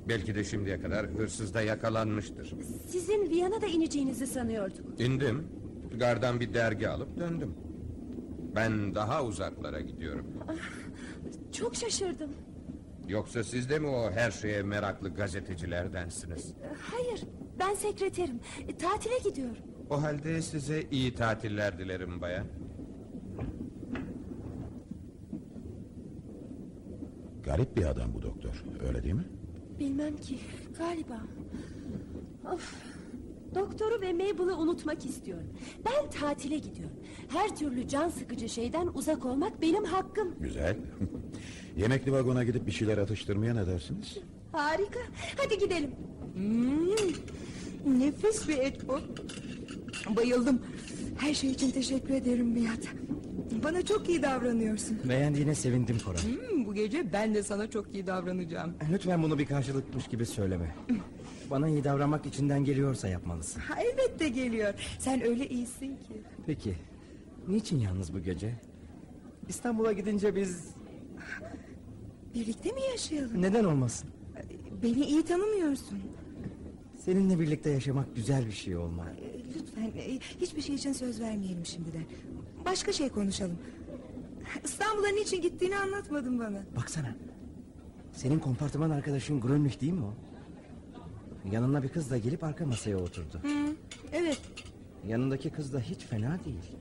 Belki de şimdiye kadar hırsızda yakalanmıştır. Sizin Viyana'da ineceğinizi sanıyorduk. İndim, gardan bir dergi alıp döndüm. Ben daha uzaklara gidiyorum. Çok şaşırdım. Yoksa siz de mi o her şeye meraklı gazetecilerdensiniz? Hayır, ben sekreterim. E, Tatile gidiyorum. O halde size iyi tatiller dilerim bayan. Garip bir adam bu doktor, öyle değil mi? Bilmem ki, galiba. Of. Doktoru ve Mabel'ı unutmak istiyorum. Ben tatile gidiyorum. Her türlü can sıkıcı şeyden uzak olmak benim hakkım. Güzel. Yemekli vagona gidip bir şeyler atıştırmaya ne dersiniz? Harika. Hadi gidelim. Hmm, nefis bir et bu. Bayıldım. Her şey için teşekkür ederim Miat. Bana çok iyi davranıyorsun. Beğendiğine sevindim Koray. Hmm, bu gece ben de sana çok iyi davranacağım. Lütfen bunu bir karşılıkmış gibi söyleme. Bana iyi davranmak içinden geliyorsa yapmalısın. Ha, elbette geliyor. Sen öyle iyisin ki. Peki, niçin yalnız bu gece? İstanbul'a gidince biz Birlikte mi yaşayalım? neden olmasın? Beni iyi tanımıyorsun. Seninle birlikte yaşamak güzel bir şey olmalı. Ee, Lütfen e, hiçbir şey için söz vermeyelim şimdiden. Başka şey konuşalım. İstanbul'a niçin gittiğini anlatmadın bana. Baksana. Senin kompartıman arkadaşın Grönlük değil mi o? Yanına bir kız da gelip arka masaya oturdu. Hı, evet Yanındaki kız da hiç fena değil.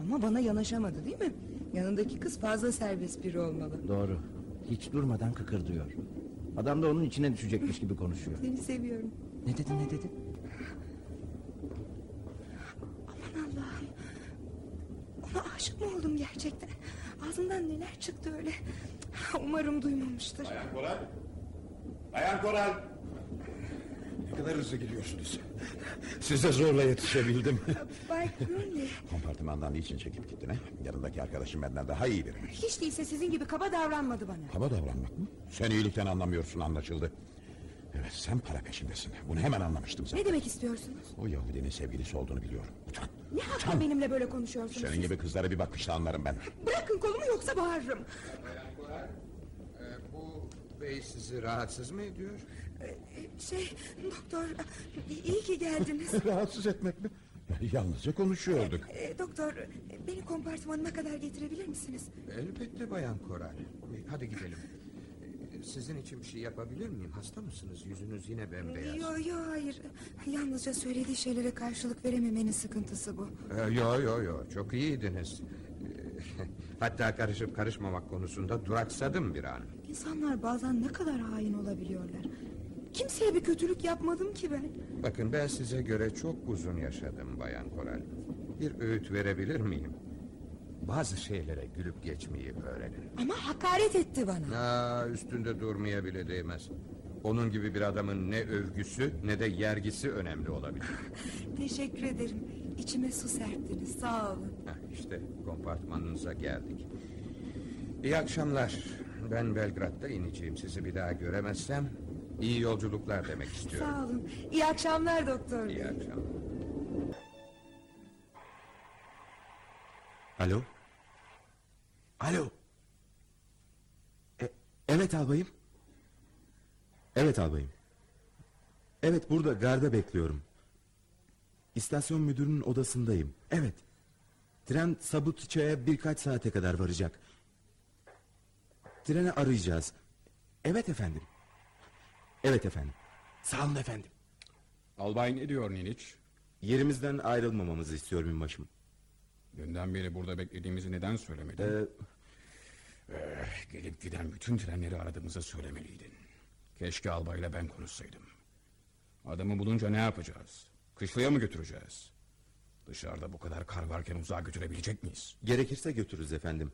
ama bana yanaşamadı değil mi? Yanındaki kız fazla serbest biri olmalı. Doğru. Hiç durmadan kıkırdıyor. Adam da onun içine düşecekmiş gibi konuşuyor. Seni seviyorum. Ne dedin ne dedin? Aman Allah'ım. Ona aşık mı oldum gerçekten? Ağzından neler çıktı öyle. Umarım duymamıştır. Bayan Koral. Bayan Koral. Ne kadar hızlı gidiyorsunuz. Size zorla yetişebildim. Bay Crowley, Kompartımandan niçin çekip gittin he? Yanındaki arkadaşım benden daha iyi biri. hiç değilse sizin gibi kaba davranmadı bana. Kaba davranmak mı? Sen iyilikten anlamıyorsun anlaşıldı. Evet sen para peşindesin. Bunu hemen anlamıştım zaten. Ne demek istiyorsunuz? O Yahudinin sevgilisi olduğunu biliyorum. Utan. Ne hakla benimle böyle konuşuyorsunuz? Senin siz? gibi kızlara bir bakışta anlarım ben. Bırakın kolumu yoksa bağırırım. Ee, bu bey sizi rahatsız mı ediyor? Şey doktor iyi ki geldiniz. Rahatsız etmek mi? Yalnızca konuşuyorduk. Ee, doktor beni kompartımanıma kadar getirebilir misiniz? Elbette bayan Koral. Ee, Hadi gidelim. Ee, Sizin için bir şey yapabilir miyim? Hasta mısınız? Yüzünüz yine bembeyaz. Yo yo hayır. Yalnızca söylediği şeylere karşılık verememenin sıkıntısı bu. Ee, Yo yo yo çok iyiydiniz. Hatta karışıp karışmamak konusunda duraksadım bir an. İnsanlar bazen ne kadar hain olabiliyorlar. Kimseye bir kötülük yapmadım ki ben. Bakın ben size göre çok uzun yaşadım Bayan Koral. Bir öğüt verebilir miyim? Bazı şeylere gülüp geçmeyi öğrenin. Ama hakaret etti bana. Aa, üstünde durmaya bile değmez. Onun gibi bir adamın ne övgüsü ne de yergisi önemli olabilir. Teşekkür ederim. İçime su serptiniz. Sağ olun. Heh, işte kompartmanınıza geldik. İyi akşamlar. Ben Belgrad'da ineceğim. Sizi bir daha göremezsem iyi yolculuklar demek istiyorum. Sağ olun. İyi akşamlar doktor bey. İyi akşamlar. Alo? Alo? E, evet albayım. Evet albayım. Evet burada garda bekliyorum. İstasyon müdürünün odasındayım. Evet. Tren Sabutça'ya birkaç saate kadar varacak. Treni arayacağız. Evet efendim. Evet efendim. Sağ olun efendim. Albay ne diyor Niniç? Yerimizden ayrılmamamızı istiyor binbaşım. Dünden beri burada beklediğimizi neden söylemedin? Ee, Eh, gelip giden bütün trenleri aradığımızı söylemeliydin. Keşke albayla ben konuşsaydım. Adamı bulunca ne yapacağız? Kışlaya mı götüreceğiz? Dışarıda bu kadar kar varken uzağa götürebilecek miyiz? gerekirse götürürüz efendim.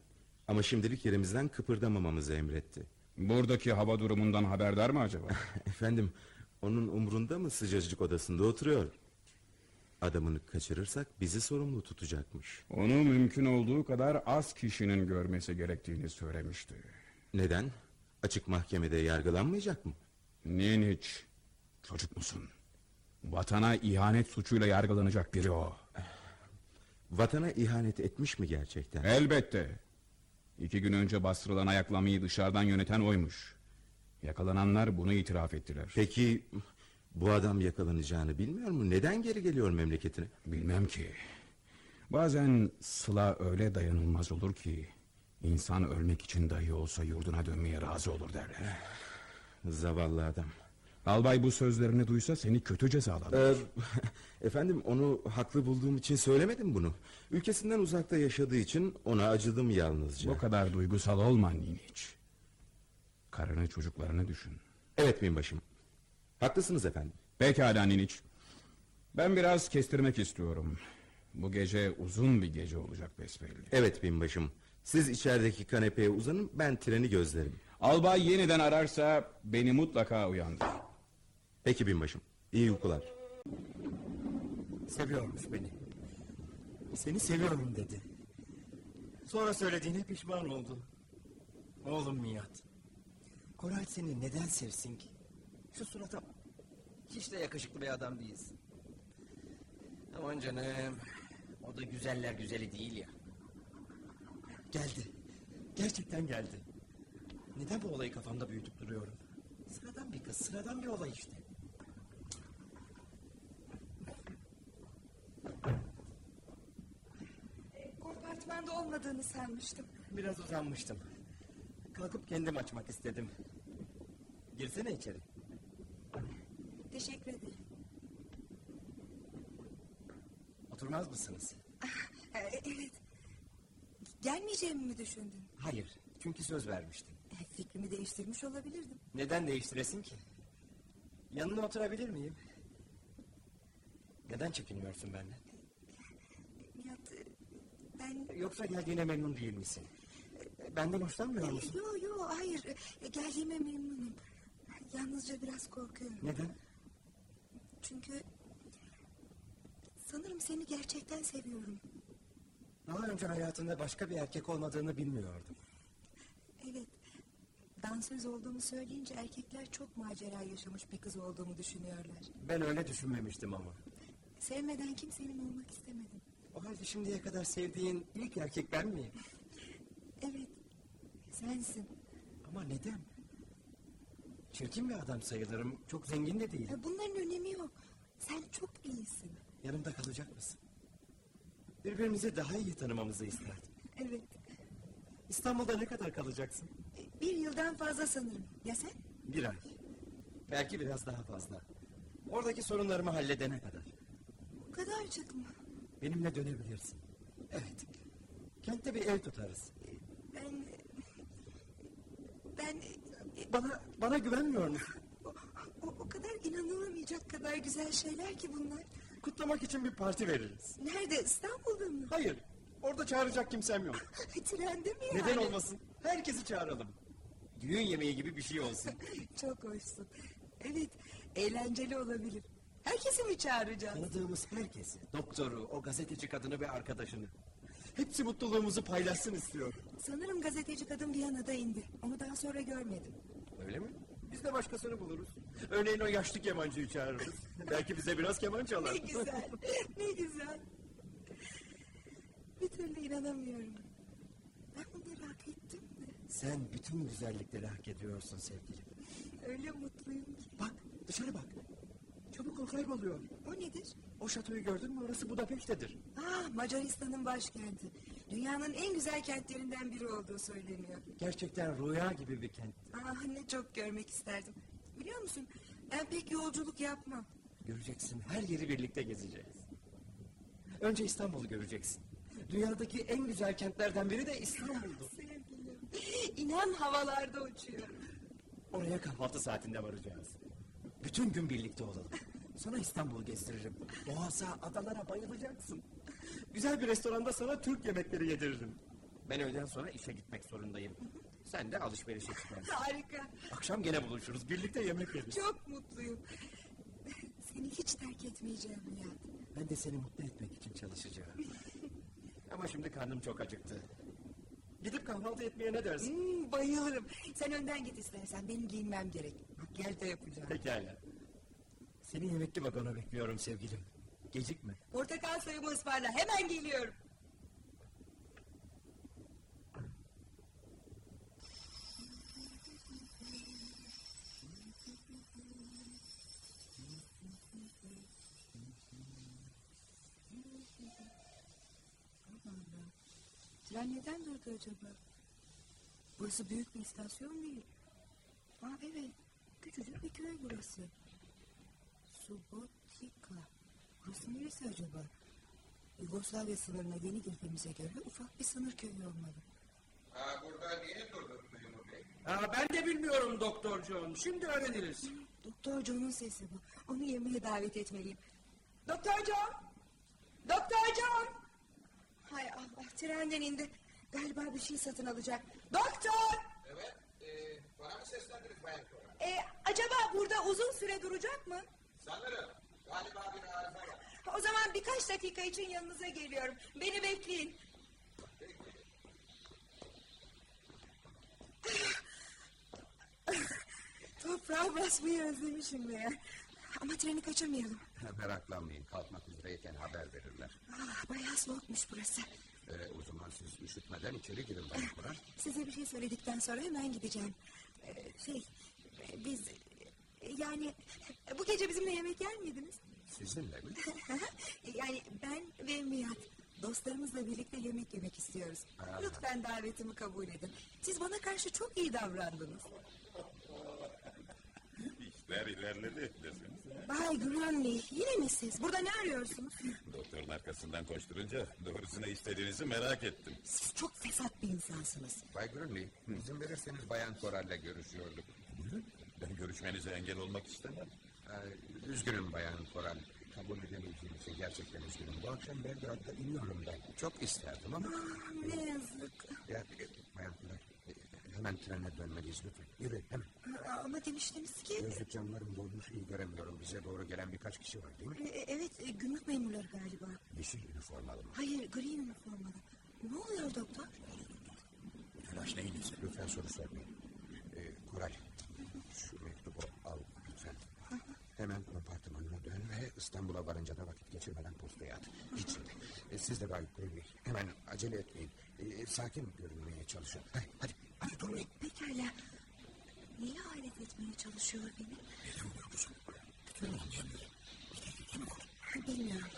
Ama şimdilik yerimizden kıpırdamamamızı emretti. Buradaki hava durumundan haberdar mı acaba? Efendim onun umrunda mı sıcacık odasında oturuyor? Adamını kaçırırsak bizi sorumlu tutacakmış. Onu mümkün olduğu kadar az kişinin görmesi gerektiğini söylemişti. Neden? Açık mahkemede yargılanmayacak mı? Niniç, çocuk musun? Vatana ihanet suçuyla yargılanacak biri o. Vatana ihanet etmiş mi gerçekten? Elbette. İki gün önce bastırılan ayaklamayı dışarıdan yöneten oymuş. Yakalananlar bunu itiraf ettiler. Peki bu adam yakalanacağını bilmiyor mu? Neden geri geliyor memleketine? Bilmem ki. Bazen sıla öyle dayanılmaz olur ki... ...insan ölmek için dahi olsa yurduna dönmeye razı olur derler. Zavallı adam. Albay bu sözlerini duysa seni kötü cezalandırır. Ee, efendim onu haklı bulduğum için söylemedim bunu. Ülkesinden uzakta yaşadığı için ona acıdım yalnızca. Bu kadar duygusal olma Niniç. Karını çocuklarını düşün. Evet binbaşım. Haklısınız efendim. Pekala Niniç. Ben biraz kestirmek istiyorum. Bu gece uzun bir gece olacak besbelli. Evet binbaşım. Siz içerideki kanepeye uzanın ben treni gözlerim. Albay yeniden ararsa beni mutlaka uyandır. Peki binbaşım. İyi uykular. Seviyormuş beni. Seni seviyorum dedi. Sonra söylediğine pişman oldu. Oğlum Nihat. Koray seni neden sevsin ki? Şu surata. Hiç de yakışıklı bir adam değilsin. Aman canım. O da güzeller güzeli değil ya. Geldi. Gerçekten geldi. Neden bu olayı kafamda büyütüp duruyorum? Sıradan bir kız, sıradan bir olay işte. Kompartmanda olmadığını sanmıştım. Biraz uzanmıştım. Kalkıp kendim açmak istedim. Girsene içeri. Teşekkür ederim. Oturmaz mısınız? Ee, evet. Gelmeyeceğimi mi düşündün? Hayır. Çünkü söz vermiştim. E, Fikrimi değiştirmiş olabilirdim. Neden değiştiresin ki? Yanına oturabilir miyim? Neden çekiniyorsun benden? Nihat, ben... Yoksa geldiğine memnun değil misin? Benden hoşlanmıyor musun? Yo yo hayır. Geldiğime memnunum. Yalnızca biraz korkuyorum. Neden? Çünkü... Sanırım seni gerçekten seviyorum. Daha önce hayatında başka bir erkek olmadığını bilmiyordum. Evet. Dansöz olduğumu söyleyince erkekler çok macera yaşamış bir kız olduğumu düşünüyorlar. Ben öyle düşünmemiştim ama. Sevmeden kimsenin olmak istemedim. O halde şimdiye kadar sevdiğin ilk erkek ben miyim? Evet. Sensin. Ama neden? Çirkin bir adam sayılırım. Çok zengin de değilim. Bunların önemi yok. Sen çok iyisin. Yanımda kalacak mısın? Birbirimizi daha iyi tanımamızı isterdim. Evet. İstanbul'da ne kadar kalacaksın? E, Bir yıldan fazla sanırım. Ya sen? Bir ay. Belki biraz daha fazla. Oradaki sorunlarımı halledene kadar. Kadarcık mı? Benimle dönebilirsin. Evet. Kentte bir ev tutarız. Ben... e, Bana, bana güvenmiyor musun? O, o, o kadar inanılamayacak kadar güzel şeyler ki bunlar. Kutlamak için bir parti veririz. Nerede? İstanbul'da mı? Hayır, orada çağıracak kimsem yok. Trende mi yani? Neden olmasın? Herkesi çağıralım. Düğün yemeği gibi bir şey olsun. Çok hoşsun. Evet, eğlenceli olabilir. Herkesi mi çağıracağız? Tanıdığımız herkesi. Doktoru, o gazeteci kadını ve arkadaşını. Hepsi mutluluğumuzu paylaşsın istiyor. Sanırım gazeteci kadın Viyana'da indi. Onu daha sonra görmedim. Öyle mi? Biz de başkasını buluruz. Örneğin o yaşlı kemancıyı çağırırız. Belki bize biraz keman çalar. Ne güzel, ne güzel. Bir türlü inanamıyorum. Ben bunları hak ettim mi? Sen bütün güzellikleri hak ediyorsun sevgilim. Öyle mutluyum ki. Bak dışarı bak. Çabuk ol kayboluyor. O nedir? O şatoyu gördün mü orası Budapeşte'dir. Ah, Macaristan'ın başkenti. Dünyanın en güzel kentlerinden biri olduğu söyleniyor. Gerçekten rüya gibi bir kent. Ah, ne çok görmek isterdim. Biliyor musun, ben pek yolculuk yapmam. Göreceksin her yeri birlikte gezeceğiz. Önce İstanbul'u göreceksin. Dünyadaki en güzel kentlerden biri de İstanbul'du. Sevgilim, inan havalarda uçuyorum. Oraya kahvaltı saatinde varacağız. Bütün gün birlikte olalım. Sana İstanbul'u gezdiririm. Doğasa, adalara bayılacaksın. Güzel bir restoranda sana Türk yemekleri yediririm. Ben öğleden sonra işe gitmek zorundayım. Sen de alışverişe çıkarsın. Harika, Akşam gene buluşuruz. Birlikte yemek yeriz. çok mutluyum. Seni hiç terk etmeyeceğim Nihat. Ben de seni mutlu etmek için çalışacağım. Ama şimdi karnım çok acıktı. Gidip kahvaltı etmeye ne dersin? Hmm, bayılırım. Sen önden git istersen. Benim giyinmem gerek. Makyaj da yapacağım. Pekala. Seni yemekli vagona bekliyorum sevgilim. Gecikme. Portakal suyumu ısmarla. Hemen geliyorum. Tren neden durdu acaba? Burası büyük bir istasyon değil. Aa evet. Küçücük bir köy burası. Subotica. Burası neresi acaba? Yugoslavya sınırına yeni girdiğimize göre ufak bir sınır köyü olmalı. Ha, burada niye durdun memur bey? Aa, ben de bilmiyorum Doktor John. Şimdi öğreniriz. Doktor John'un sesi bu. Onu yemeğe davet etmeliyim. Doktor John! Doktor John! Hay Allah trenden indi. Galiba bir şey satın alacak. Doktor! Evet, e, bana mı seslendiniz Bayan Koran? Ee, acaba burada uzun süre duracak mı? Sanırım. Galiba bir arıza var. O zaman birkaç dakika için yanınıza geliyorum. Beni bekleyin. Toprağa basmayı özlemişim ya. Ama treni kaçırmayalım. Meraklanmayın, kalkmak üzereyken haber verirler. Ah, bayağı soğukmuş burası. Ee, o zaman siz üşütmeden içeri girin Bayan Koran. Size bir şey söyledikten sonra hemen gideceğim. Ee, şey, biz... e, Yani bu gece bizimle yemek yer miydiniz? Sizinle mi? yani ben ve Mihat dostlarımızla birlikte yemek yemek istiyoruz. Ha. Lütfen davetimi kabul edin. Siz bana karşı çok iyi davrandınız. İşler ilerledi desenize. Bay Granley yine mi siz? Burada ne arıyorsunuz? Doktorun arkasından koşturunca doğrusunu istediğinizi merak ettim. Siz çok fesat bir insansınız. Bay Gurnley, izin verirseniz Bayan Koral'le görüşüyorduk. Buyurun. Ben görüşmenize engel olmak istemem. Ee, üzgünüm Bayan Koral. Kabul edemeyeceğim için gerçekten üzgünüm. Bu akşam Belgrad'da iniyorum ben. Çok isterdim ama... Ah, ne yazık. Ya, e, Bayan Koral, e, hemen trene dönmeliyiz lütfen. Yürü hemen. Ama demiştiniz ki... Gözlük camlarım dolmuş iyi göremiyorum. Bize doğru gelen birkaç kişi var değil mi? E, Evet, e, gümrük memurları galiba. Yeşil üniformalı mı? Hayır, gri üniformalı. Ne oluyor doktor? Telaş neyiniz? Lütfen soru sormayın. Ee, Koral, şu mektubu al lütfen. Hemen kompartımanına dön ve İstanbul'a varınca da vakit geçirmeden postaya at. Hiç şimdi. Ee, siz de Bay Gurnley, hemen acele etmeyin. Ee, sakin görünmeye çalışın. Hadi, hadi, hadi durmayın. Pekala. Niye alet etmeye çalışıyor beni? Neden biliyor musun? Bütün anlayamıyorum. Bilmiyorum.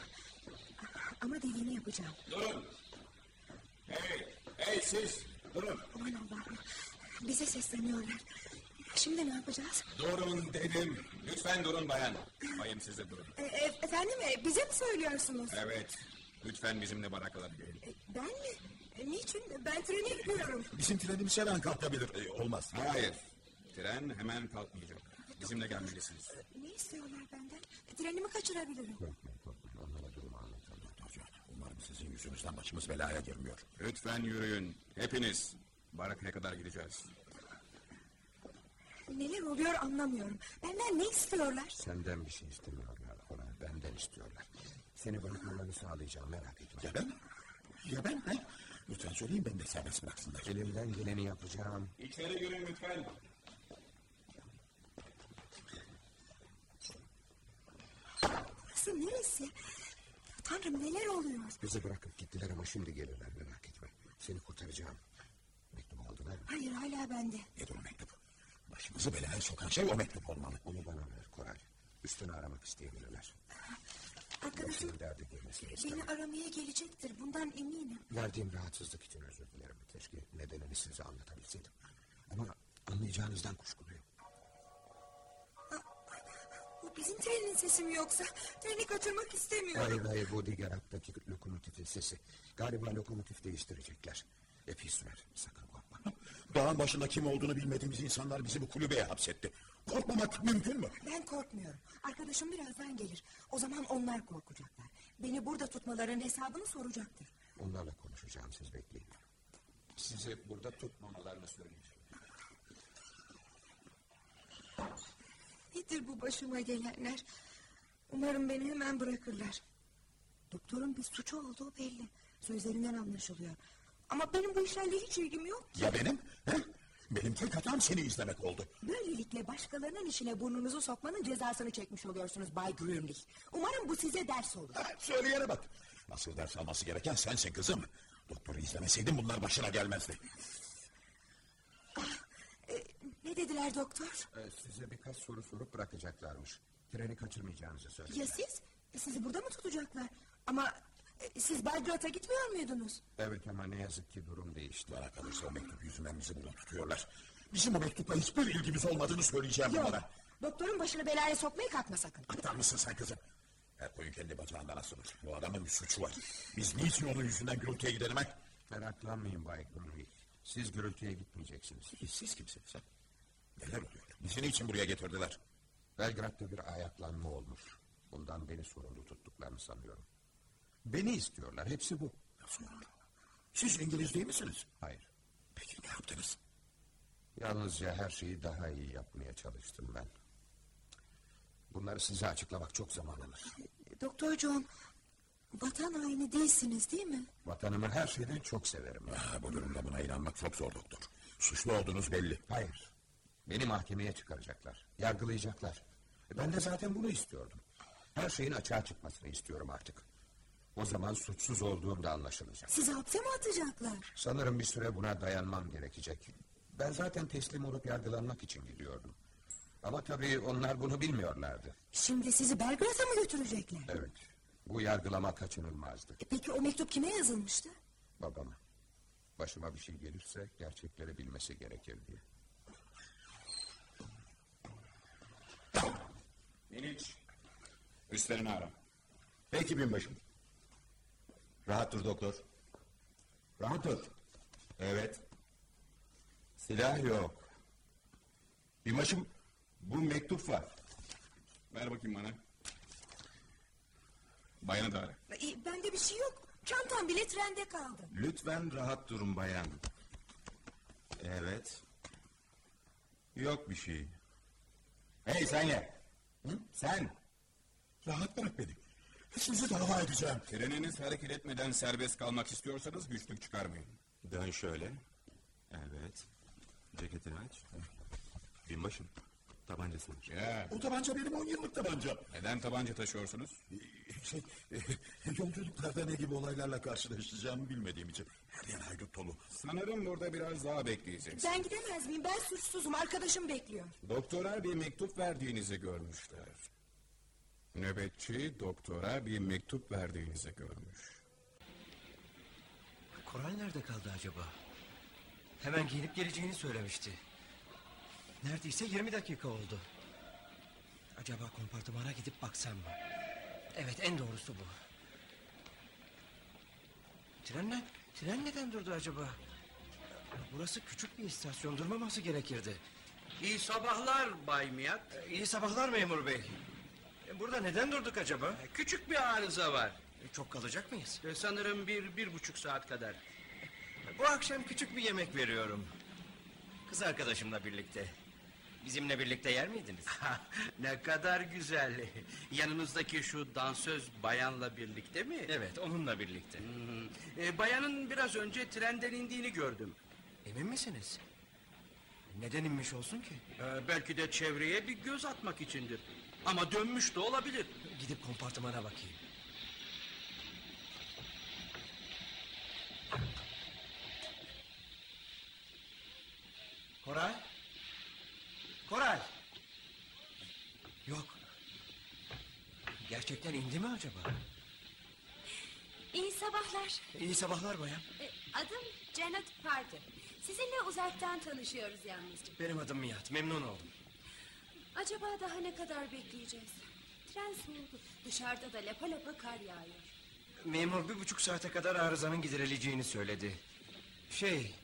Ama dediğini yapacağım. Durun. Hey, hey siz. Durun. Aman Allah'ım. Bize sesleniyorlar. Şimdi ne yapacağız? Durun dedim. Lütfen durun bayan. Bayım size durun. E, e, efendim e, bize mi söylüyorsunuz? Evet. Lütfen bizimle barakalara gelin. E, ben mi? E, niçin? Ben trene gidiyorum. Bizim trenimiz her an kalkabilir. E, olmaz. Hayır. Tren hemen kalkmayacak. Bizimle gelmelisiniz. Ne istiyorlar benden? E, Trenimi kaçırabilirim. Korkmayın korkmayın onlara durumu umarım sizin yüzünüzden başımız belaya girmiyor. Lütfen yürüyün. Hepiniz. Barakaya kadar gideceğiz. Neler oluyor anlamıyorum. Benden ne istiyorlar? Senden bir şey istemiyorlar Koray. Benden istiyorlar. Seni bırakmalarını sağlayacağım merak etme. Ya ben? Ya ben? He? Lütfen söyleyin beni de serbest bıraksınlar. Elimden geleni yapacağım. İçeri girin lütfen. Burası neresi? Tanrım neler oluyor? Bizi bırakıp gittiler ama şimdi gelirler merak etme. Seni kurtaracağım. Mektubu aldılar mı? Hayır hala bende. Nedir o mektup? Başımızı belaya sokan şey o mektup olmalı. Onu bana ver Koray. Üstünü aramak isteyebilirler. Arkadaşım girmesini istemem. beni aramaya gelecektir. Bundan eminim. Verdiğim rahatsızlık için özür dilerim. Keşke nedenini size anlatabilseydim. Ama anlayacağınızdan kuşkuluyum. Bu bizim trenin sesi mi yoksa? Treni kaçırmak istemiyorum. Hayır hayır bu diğer hattaki lokomotifin sesi. Galiba lokomotif değiştirecekler. Epey sürer. Sakın. Dağın başında kim olduğunu bilmediğimiz insanlar bizi bu kulübeye hapsetti. Korkmamak mümkün mü? Ben korkmuyorum. Arkadaşım birazdan gelir. O zaman onlar korkacaklar. Beni burada tutmaların hesabını soracaktır. Onlarla konuşacağım siz bekleyin. Sizi burada tutmamalarını söyleyeceğim. Nedir bu başıma gelenler? Umarım beni hemen bırakırlar. Doktorun bir suçu olduğu belli. Sözlerinden anlaşılıyor. Ama benim bu işlerle hiç ilgim yok. Ya benim? He? Benim tek hatam seni izlemek oldu. Böylelikle başkalarının işine burnunuzu sokmanın cezasını çekmiş oluyorsunuz Bay Grimlich. Umarım bu size ders olur. Ha, söyleyene bak. Nasıl ders alması gereken sensin kızım. Doktoru izlemeseydin bunlar başına gelmezdi. E, ne dediler doktor? Ee, size birkaç soru sorup bırakacaklarmış. Treni kaçırmayacağınızı söylediler. Ya siz? E, sizi burada mı tutacaklar? Ama e, siz Belgrad'a gitmiyor muydunuz? Evet ama ne yazık ki durum değişti. Bana kalırsa o mektup yüzünden bizi burada tutuyorlar. Bizim o mektupla hiçbir ilgimiz olmadığını söyleyeceğim Yok. bunlara. Doktorun başını belaya sokmaya kalkma sakın. Aptal mısın sen kızım? Her koyun kendi bacağından asılır. Bu adamın bir suçu var. Biz niçin onun yüzünden gürültüye gidelim ha? Meraklanmayın Bay Grimley. Siz gürültüye gitmeyeceksiniz. Siz, siz kimsiniz ha? Neler oluyor? Bizi niçin buraya getirdiler? Belgrad'da bir ayaklanma olmuş. Bundan beni sorumlu tuttuklarını sanıyorum. Beni istiyorlar. Hepsi bu. Nasıl olur? Siz İngiliz değil misiniz? Hayır. Peki ne yaptınız? Yalnızca her şeyi daha iyi yapmaya çalıştım ben. Bunları size açıklamak çok zaman alır. Doktor John, vatan haini değilsiniz değil mi? Vatanımı her şeyden çok severim. Ha, bu durumda buna inanmak çok zor doktor. Suçlu olduğunuz belli. Hayır. Beni mahkemeye çıkaracaklar. Yargılayacaklar. E, Ben de zaten bunu istiyordum. Her şeyin açığa çıkmasını istiyorum artık. O zaman suçsuz olduğum da anlaşılacak. Sizi hapse mi atacaklar? Sanırım bir süre buna dayanmam gerekecek. Ben zaten teslim olup yargılanmak için gidiyordum. Ama tabii onlar bunu bilmiyorlardı. Şimdi sizi Belgrad'a mı götürecekler? Evet. Bu yargılama kaçınılmazdı. E peki o mektup kime yazılmıştı? Babama. Başıma bir şey gelirse gerçekleri bilmesi gerekir diye. Miniç. Üstlerini ara. Peki binbaşım. Rahat dur doktor. Rahat dur. Evet. Silah yok. Binbaşım bu mektup var. Ver bakayım bana. Bayanı da ara. E, bende bir şey yok. Çantam bile trende kaldı. Lütfen rahat durun bayan. Evet. Yok bir şey. Hey sen. Hı? Sen. Rahat bırak beni. Sizi dava edeceğim. Treniniz hareket etmeden serbest kalmak istiyorsanız güçlük çıkarmayın. Dön şöyle. Evet. Ceketini aç. Binbaşım. Tabancasını aç. Ya, O tabanca benim on yıllık tabancam. neden tabanca taşıyorsunuz? Şey, yolculuklarda ne gibi olaylarla karşılaşacağımı bilmediğim için. Her yer haydut dolu. Sanırım burada biraz daha bekleyeceğiz. Ben gidemez miyim? Ben suçsuzum. Arkadaşım bekliyor. Doktora bir mektup verdiğinizi görmüşler. Nöbetçi doktora bir mektup verdiğinizi görmüş. Koray nerede kaldı acaba? Hemen giyinip geleceğini söylemişti. Neredeyse 20 dakika oldu. Acaba kompartımana gidip baksam mı? Evet en doğrusu bu. Trenler Tren neden durdu acaba? Burası küçük bir istasyon durmaması gerekirdi. İyi sabahlar Bay Miat. İyi sabahlar memur bey. E, Burada neden durduk acaba? Küçük bir arıza var. E, Çok kalacak mıyız? E, Sanırım bir, bir buçuk saat kadar. Bu akşam küçük bir yemek veriyorum. Kız arkadaşımla birlikte. Bizimle birlikte yer miydiniz? ne kadar güzel. Yanınızdaki şu dansöz bayanla birlikte mi? Evet, onunla birlikte. Hmm. E, bayanın biraz önce trenden indiğini gördüm. Emin misiniz? Neden inmiş olsun ki? E, belki de çevreye bir göz atmak içindir. Ama dönmüş de olabilir. Gidip kompartımana bakayım. Koray? Koray? Yok. Gerçekten indi mi acaba? İyi sabahlar. İyi sabahlar bayan. E, Adım Janet Parker. Sizinle uzaktan tanışıyoruz yalnızca. Benim adım Mihat. Memnun oldum. Acaba daha ne kadar bekleyeceğiz? Tren soğudu. Dışarıda da lapa lapa kar yağıyor. Memur bir buçuk saate kadar arızanın giderileceğini söyledi. Şey...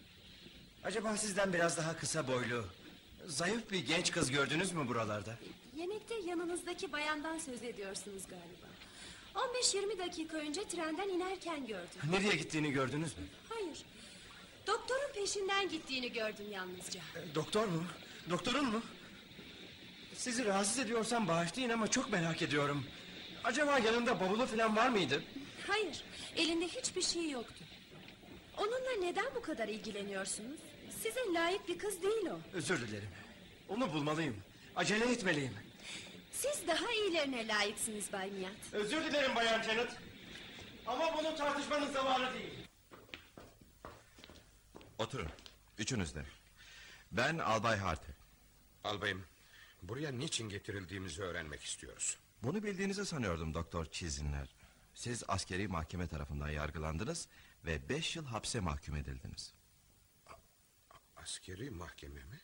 Acaba sizden biraz daha kısa boylu... Zayıf bir genç kız gördünüz mü buralarda? Yemekte yanınızdaki bayandan söz ediyorsunuz galiba. 15-20 dakika önce trenden inerken gördüm. Nereye gittiğini gördünüz mü? Hayır. Doktorun peşinden gittiğini gördüm yalnızca. E, Doktor mu? Doktorun mu? Sizi rahatsız ediyorsam bağışlayın ama çok merak ediyorum. Acaba yanında bavulu falan var mıydı? Hayır, elinde hiçbir şey yoktu. Onunla neden bu kadar ilgileniyorsunuz? Size layık bir kız değil o. Özür dilerim. Onu bulmalıyım. Acele etmeliyim. Siz daha iyilerine layıksınız Bay Miat. Özür dilerim Bayan Janet. Ama bunu tartışmanın zamanı değil. Oturun. Üçünüz de. Ben Albay Harte. Albayım, buraya niçin getirildiğimizi öğrenmek istiyoruz. Bunu bildiğinizi sanıyordum Doktor Çizinler. Siz askeri mahkeme tarafından yargılandınız ve beş yıl hapse mahkum edildiniz. Askeri mahkeme mi?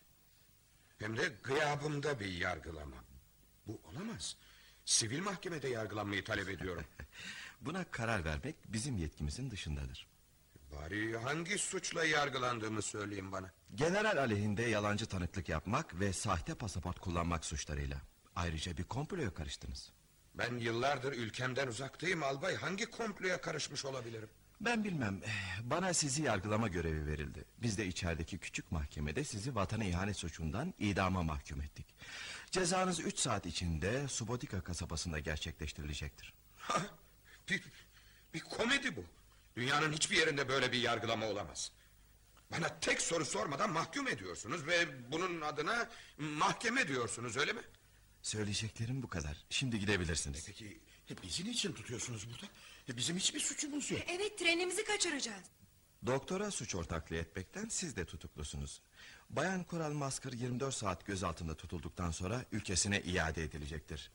Hem de gıyabımda bir yargılama. Bu olamaz. Sivil mahkemede yargılanmayı talep ediyorum. Buna karar vermek bizim yetkimizin dışındadır. Bari hangi suçla yargılandığımı söyleyin bana. General aleyhinde yalancı tanıklık yapmak ve sahte pasaport kullanmak suçlarıyla. Ayrıca bir komploya karıştınız. Ben yıllardır ülkemden uzaktayım albay. Hangi komploya karışmış olabilirim? Ben bilmem. Bana sizi yargılama görevi verildi. Biz de içerideki küçük mahkemede sizi vatana ihanet suçundan idama mahkum ettik. Cezanız üç saat içinde Subotica kasabasında gerçekleştirilecektir. Bir, bir komedi bu. Dünyanın hiçbir yerinde böyle bir yargılama olamaz. Bana tek soru sormadan mahkum ediyorsunuz ve bunun adına mahkeme diyorsunuz öyle mi? Söyleyeceklerim bu kadar. Şimdi gidebilirsiniz. Peki hep bizi niçin tutuyorsunuz burada? E, Bizim hiçbir suçumuz yok. Evet trenimizi kaçıracağız. Doktora suç ortaklığı etmekten siz de tutuklusunuz. Bayan Koral Maskır 24 saat gözaltında tutulduktan sonra ülkesine iade edilecektir.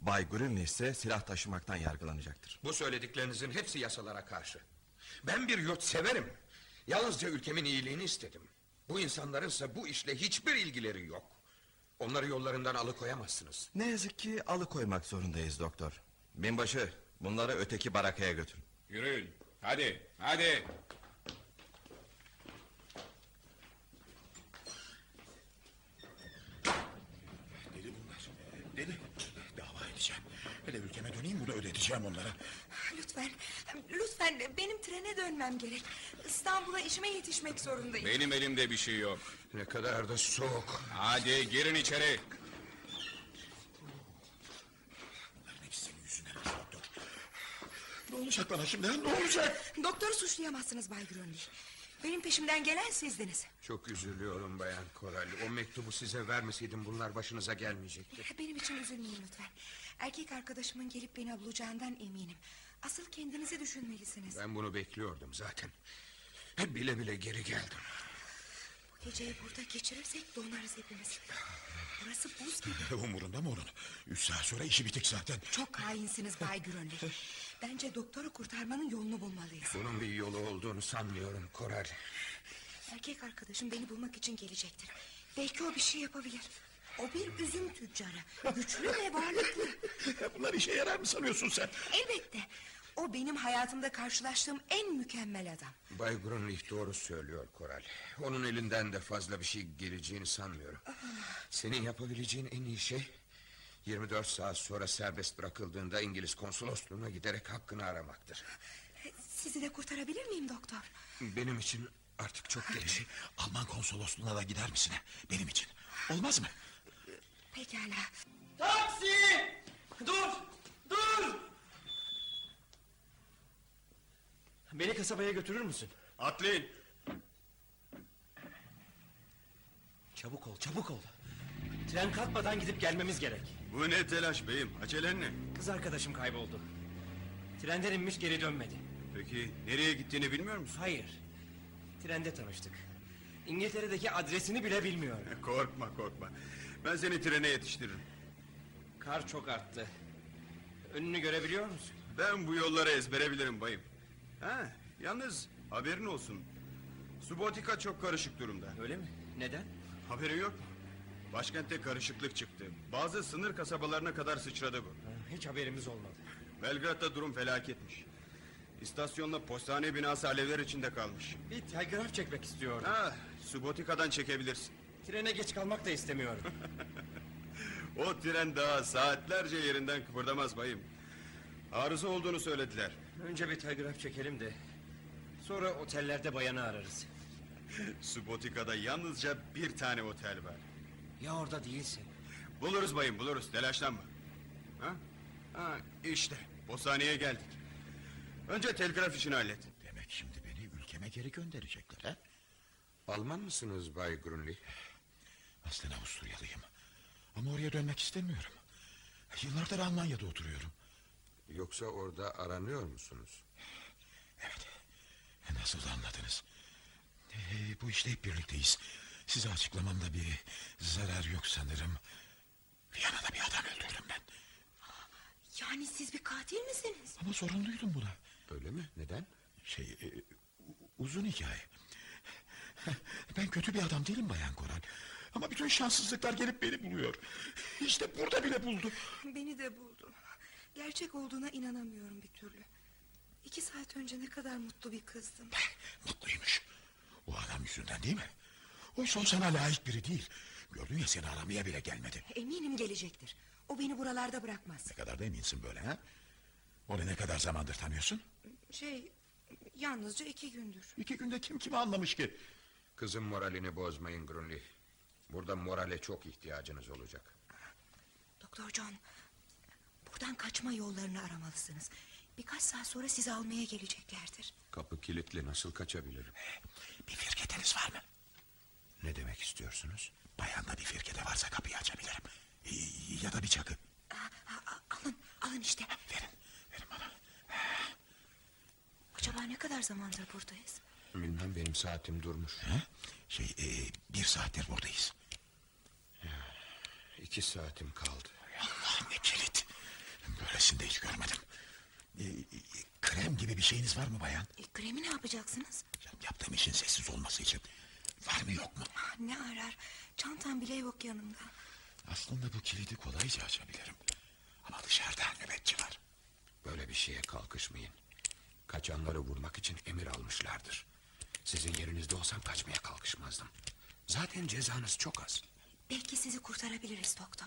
Bay Grünli ise silah taşımaktan yargılanacaktır. Bu söylediklerinizin hepsi yasalara karşı. Ben bir yurt severim. Yalnızca ülkemin iyiliğini istedim. Bu insanlarınsa bu işle hiçbir ilgileri yok. Onları yollarından alıkoyamazsınız. Ne yazık ki alıkoymak zorundayız doktor. Binbaşı bunları öteki barakaya götürün. Yürüyün. Hadi, hadi. Deli bunlar. Deli. Dava edeceğim. Hele ülkeme döneyim bunu ödeteceğim onlara. Lütfen, lütfen benim trene dönmem gerek. İstanbul'a işime yetişmek zorundayım. Benim elimde bir şey yok. Ne kadar da soğuk. Hadi girin içeri. Bunların hepsi senin yüzünden oldu doktor. Ne olacak bana şimdi? Ne olacak? Doktoru suçlayamazsınız Bay Grönley. Benim peşimden gelen sizdiniz. Çok üzülüyorum Bayan Koral. O mektubu size vermeseydim bunlar başınıza gelmeyecekti. Benim için üzülmeyin lütfen. Erkek arkadaşımın gelip beni bulacağından eminim. Asıl kendinizi düşünmelisiniz. Ben bunu bekliyordum zaten. Bile bile geri geldim. Bu geceyi burada geçirirsek donarız hepimiz. Burası buz gibi. Umurunda mı onun? Üç saat sonra işi bitik zaten. Çok hainsiniz Bay Grönley. Bence doktoru kurtarmanın yolunu bulmalıyız. Bunun bir yolu olduğunu sanmıyorum Koral. Erkek arkadaşım beni bulmak için gelecektir. Belki o bir şey yapabilir. O bir üzüm tüccarı. Güçlü ve varlıklı. Bunlar işe yarar mı sanıyorsun sen? Elbette. O benim hayatımda karşılaştığım en mükemmel adam. Bay Grunlich doğru söylüyor Koral. Onun elinden de fazla bir şey geleceğini sanmıyorum. Senin yapabileceğin en iyi şey... 24 saat sonra serbest bırakıldığında İngiliz konsolosluğuna giderek hakkını aramaktır. Sizi de kurtarabilir miyim doktor? Benim için artık çok geç. Alman konsolosluğuna da gider misin? Benim için. Olmaz mı? Pekala. Taksi! Dur! Dur! Beni kasabaya götürür müsün? Atlayın. Çabuk ol, çabuk ol. Tren kalkmadan gidip gelmemiz gerek. Bu ne telaş beyim? Acelen ne? Kız arkadaşım kayboldu. Trenden inmiş geri dönmedi. Peki nereye gittiğini bilmiyor musun? Hayır. Trende tanıştık. İngiltere'deki adresini bile bilmiyor. korkma korkma. Ben seni trene yetiştiririm. Kar çok arttı. Önünü görebiliyor musun? Ben bu yolları ezbere bilirim bayım. Ha, yalnız haberin olsun. Subotika çok karışık durumda. Öyle mi? Neden? Haberin yok mu? Başkentte karışıklık çıktı. Bazı sınır kasabalarına kadar sıçradı bu. Hiç haberimiz olmadı. Belgrad'da durum felaketmiş. İstasyonla postane binası alevler içinde kalmış. Bir telgraf çekmek istiyorum. Ha, Subotika'dan çekebilirsin. Trene geç kalmak da istemiyorum. O tren daha saatlerce yerinden kıpırdamaz bayım. Arıza olduğunu söylediler. Önce bir telgraf çekelim de... ...sonra otellerde bayanı ararız. Subotika'da yalnızca bir tane otel var. Ya orada değilsin? Buluruz bayım buluruz telaşlanma. Ha? Ha, işte postaneye geldik. Önce telgraf işini hallet. Demek şimdi beni ülkeme geri gönderecekler ha? Alman mısınız Bay Grunlich? Aslen Avusturyalıyım. Ama oraya dönmek istemiyorum. Yıllardır Almanya'da oturuyorum. Yoksa orada aranıyor musunuz? Evet. Nasıl anladınız? Ee, bu işte hep birlikteyiz. Size açıklamamda bir zarar yok sanırım. Viyana'da bir adam öldürdüm ben. Yani siz bir katil misiniz? Ama sorumluydum buna. Öyle mi? Neden? Şey, e, uzun hikaye. Ben kötü bir adam değilim Bayan Koral. Ama bütün şanssızlıklar gelip beni buluyor. İşte burada bile buldu. Beni de buldu. Gerçek olduğuna inanamıyorum bir türlü. İki saat önce ne kadar mutlu bir kızdım. Mutluymuş. O adam yüzünden değil mi? Oysa o sana layık biri değil. Gördün ya seni aramaya bile gelmedi. Eminim gelecektir. O beni buralarda bırakmaz. Ne kadar da eminsin böyle ha? Onu ne kadar zamandır tanıyorsun? Şey, yalnızca iki gündür. İki günde kim kimi anlamış ki? Kızın moralini bozmayın Grunlich. Burada morale çok ihtiyacınız olacak. Doktor John, buradan kaçma yollarını aramalısınız. Birkaç saat sonra sizi almaya geleceklerdir. Kapı kilitli nasıl kaçabilirim? Bir firketeniz var mı? Ne demek istiyorsunuz? Bayanda bir firkete varsa kapıyı açabilirim. Ya da bir çakı. Alın, alın işte. Verin, verin bana. Acaba ne kadar zamandır buradayız? Bilmem benim saatim durmuş. Ha? Şey, e, bir saattir buradayız. İki saatim kaldı. Allah ne kilit. Böylesini de hiç görmedim. Ee, krem gibi bir şeyiniz var mı bayan? E, kremi ne yapacaksınız? Yaptığım işin sessiz olması için. Var mı yok mu? Ah, Ne arar? Çantam bile yok yanımda. Aslında bu kilidi kolayca açabilirim. Ama dışarıda nöbetçi var. Böyle bir şeye kalkışmayın. Kaçanları vurmak için emir almışlardır. Sizin yerinizde olsam kaçmaya kalkışmazdım. Zaten cezanız çok az. Belki sizi kurtarabiliriz doktor.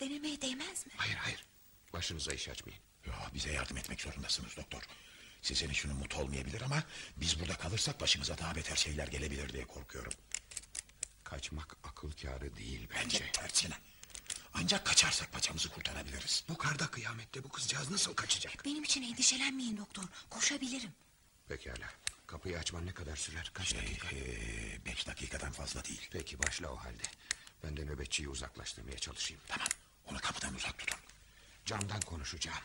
Denemeye değmez mi? Hayır hayır. Başınıza iş açmayın. Yo, bize yardım etmek zorundasınız doktor. Sizin için umut olmayabilir ama... ...biz burada kalırsak başımıza daha beter şeyler gelebilir diye korkuyorum. Kaçmak akıl kârı değil bence. Bence tersine. Ancak kaçarsak paçamızı kurtarabiliriz. Bu karda kıyamette bu kızcağız nasıl kaçacak? Benim için endişelenmeyin doktor. Koşabilirim. Pekala. Kapıyı açman ne kadar sürer? Kaç dakika? Ee, beş dakikadan fazla değil. Peki başla o halde. Ben de nöbetçiyi uzaklaştırmaya çalışayım. Tamam. Onu kapıdan uzak tutun. Camdan konuşacağım.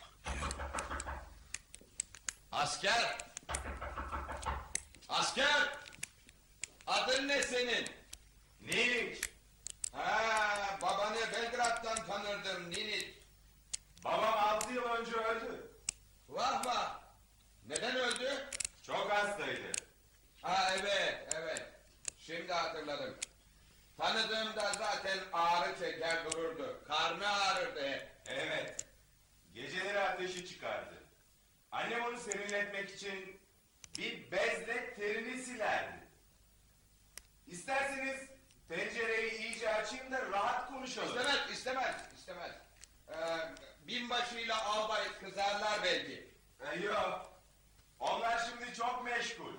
Asker! Asker! Adın ne senin? Niniç. Ha, babanı Belgrad'dan tanırdım Niniç. Babam altı yıl önce öldü. Vah vah. Neden öldü? Çok hastaydı. Ha evet evet. Şimdi hatırladım. Tanıdığımda zaten ağrı çeker dururdu. Karnı ağrırdı hep. Evet. Geceleri ateşi çıkardı. Annem onu serinletmek için bir bezle terini silerdi. İsterseniz pencereyi iyice açayım da rahat konuşalım. İstemez, istemez, istemez. Ee, binbaşıyla albay kızarlar belki. E, yok. Onlar şimdi çok meşgul.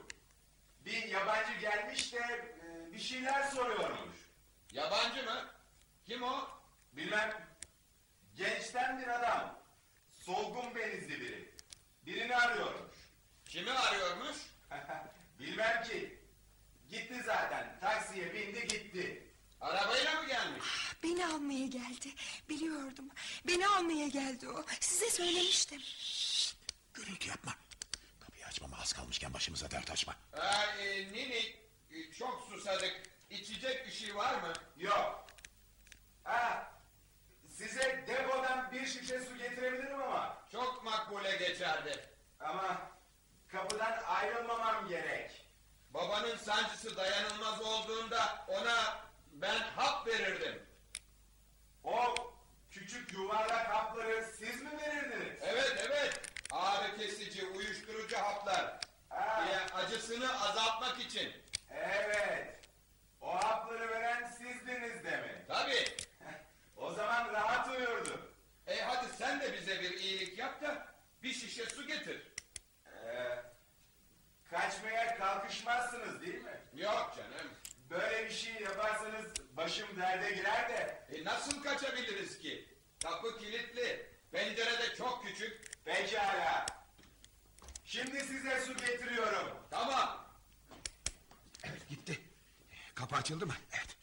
Bir yabancı gelmiş de e, bir şeyler soruyormuş. Yabancı mı? Kim o? Bilmem. Gençten bir adam. Solgun benizli biri. Birini arıyormuş. Kimi arıyormuş? Bilmem ki. Gitti zaten. Taksiye bindi gitti. Arabayla mı gelmiş? Beni almaya geldi. Biliyordum. Beni almaya geldi o. Size söylemiştim. Gürültü yapma. Kapıyı açmama az kalmışken başımıza dert açma. Ee, e, Nini, e, çok susadık. İçecek bir şey var mı? Yok. Ha, size depodan bir şişe su getirebilirim ama. Çok makbule geçerdi. Ama kapıdan ayrılmamam gerek. Babanın sancısı dayanılmaz olduğunda ona ben hap verirdim. O küçük yuvarlak hapları siz mi verirdiniz? Evet evet. Ağrı kesici, uyuşturucu haplar. Ha. Ee, acısını azaltmak için. Evet. O hapları veren sizdiniz demek. Tabii. O zaman rahat uyurdu. E hadi sen de bize bir iyilik yap da bir şişe su getir. Ee, kaçmaya kalkışmazsınız değil mi? Yok canım. Böyle bir şey yaparsanız başım derde girer de. E nasıl kaçabiliriz ki? Kapı kilitli. Pencere de çok küçük. Pekala. Şimdi size su getiriyorum. Tamam. Evet gitti. Kapı açıldı mı? Evet.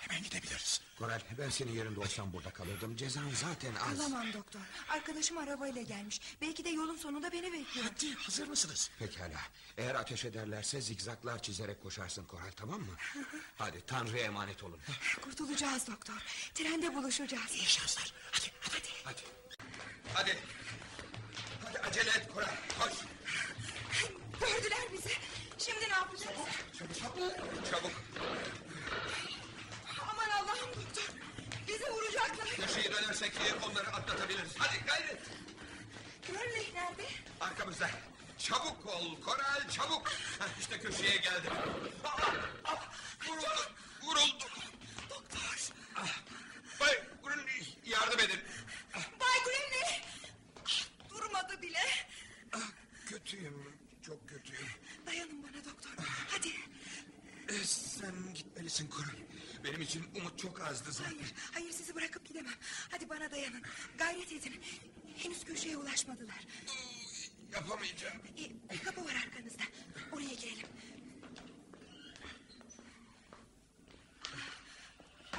Hemen gidebiliriz. Koral ben senin yerinde olsam burada kalırdım. Cezan zaten az. Alamam doktor. Arkadaşım arabayla gelmiş. Belki de yolun sonunda beni bekliyor. Hadi hazır mısınız? Pekala. Eğer ateş ederlerse zigzaglar çizerek koşarsın Koral tamam mı? Hadi Tanrı'ya emanet olun. Kurtulacağız doktor. Trende buluşacağız. İyi şanslar. Hadi hadi. Hadi. Hadi. Hadi acele et Koray. Koş. Gördüler bizi. Şimdi ne yapacağız? Çabuk. Aman Allah'ım doktor. Bizi vuracaklar. Köşeyi dönersek onları atlatabiliriz. Hadi gayret. Görley nerede? Arkamızda. Çabuk ol Koral çabuk. İşte köşeye geldim. Ah, ah, Vuruldu. Vuruldu. Doktor. Bay Grun yardım edin. Bay Grimley. Durmadı bile. Kötüyüm. Çok kötüyüm. Dayanın bana doktor. Hadi. Ee, sen gitmelisin Koral. Benim için umut çok azdı zaten. Hayır, hayır sizi bırakıp gidemem. Hadi bana dayanın. Gayret edin. Henüz köşeye ulaşmadılar. Yapamayacağım. E, bir kapı var arkanızda. Oraya girelim.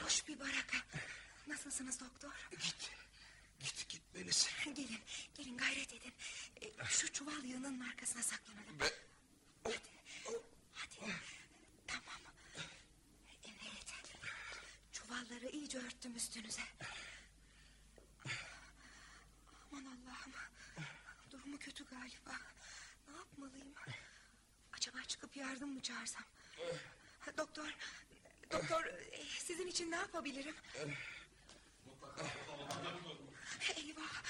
Boş bir baraka. Nasılsınız doktor? Git. Git gitmelisin. Gelin, gelin gayret edin. E, şu çuval yığının arkasına saklanalım. Be- Hadi, hadi. Tamam. Evet. Çuvalları iyice örttüm üstünüze. Aman Allah'ım. Durumu kötü galiba. Ne yapmalıyım? Acaba çıkıp yardım mı çağırsam? Doktor, doktor sizin için ne yapabilirim? Eyvah,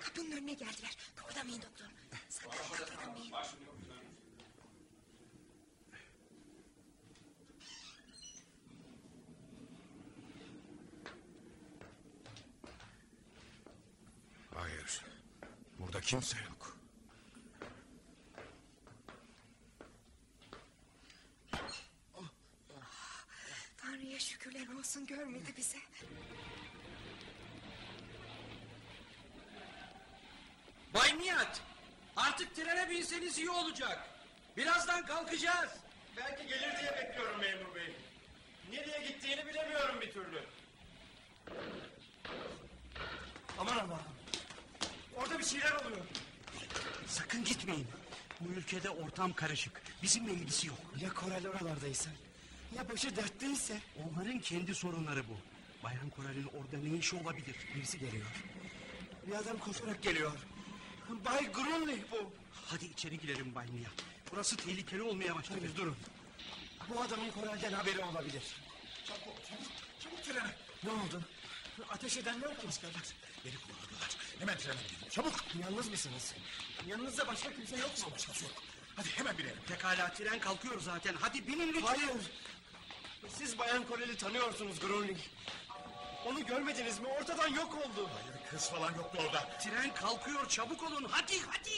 kapının önüne geldiler. Kıpırdamayın doktor. Sakın kıpırdamayın. Hayır. Burada kimse yok. Tanrı'ya şükürler olsun görmedi bizi. Bay Nihat, artık trene binseniz iyi olacak. Birazdan kalkacağız. Belki gelir diye bekliyorum memur bey. Nereye gittiğini bilemiyorum bir türlü. Aman Allah'ım. Orada bir şeyler oluyor. Sakın gitmeyin. Bu ülkede ortam karışık. Bizimle ilgisi yok. Ya Koral oralardaysa? Ya başı dertteyse? Onların kendi sorunları bu. Bayan Koral'in orada ne işi olabilir? Birisi geliyor. Bir adam koşarak geliyor. Bay Grunley bu. Hadi içeri girelim Bay Nihat. Burası tehlikeli olmaya başladı. Hayır durun. Bu adamın Koral'den haberi olabilir. Çabuk çabuk. Çabuk trene. Ne oldu? Ateş edenler kim? Askerler beni kullandılar. Hemen trene gidelim. Çabuk. Yalnız mısınız? Yanınızda başka kimse yok mu? Başkası yok. Hadi hemen binelim. Pekala tren kalkıyor zaten. Hadi binin lütfen. Hayır. Siz Bayan Koreli tanıyorsunuz Grunling. Onu görmediniz mi? Ortadan yok oldu. Hayır kız falan yoktu orada. Tren kalkıyor çabuk olun. Hadi hadi.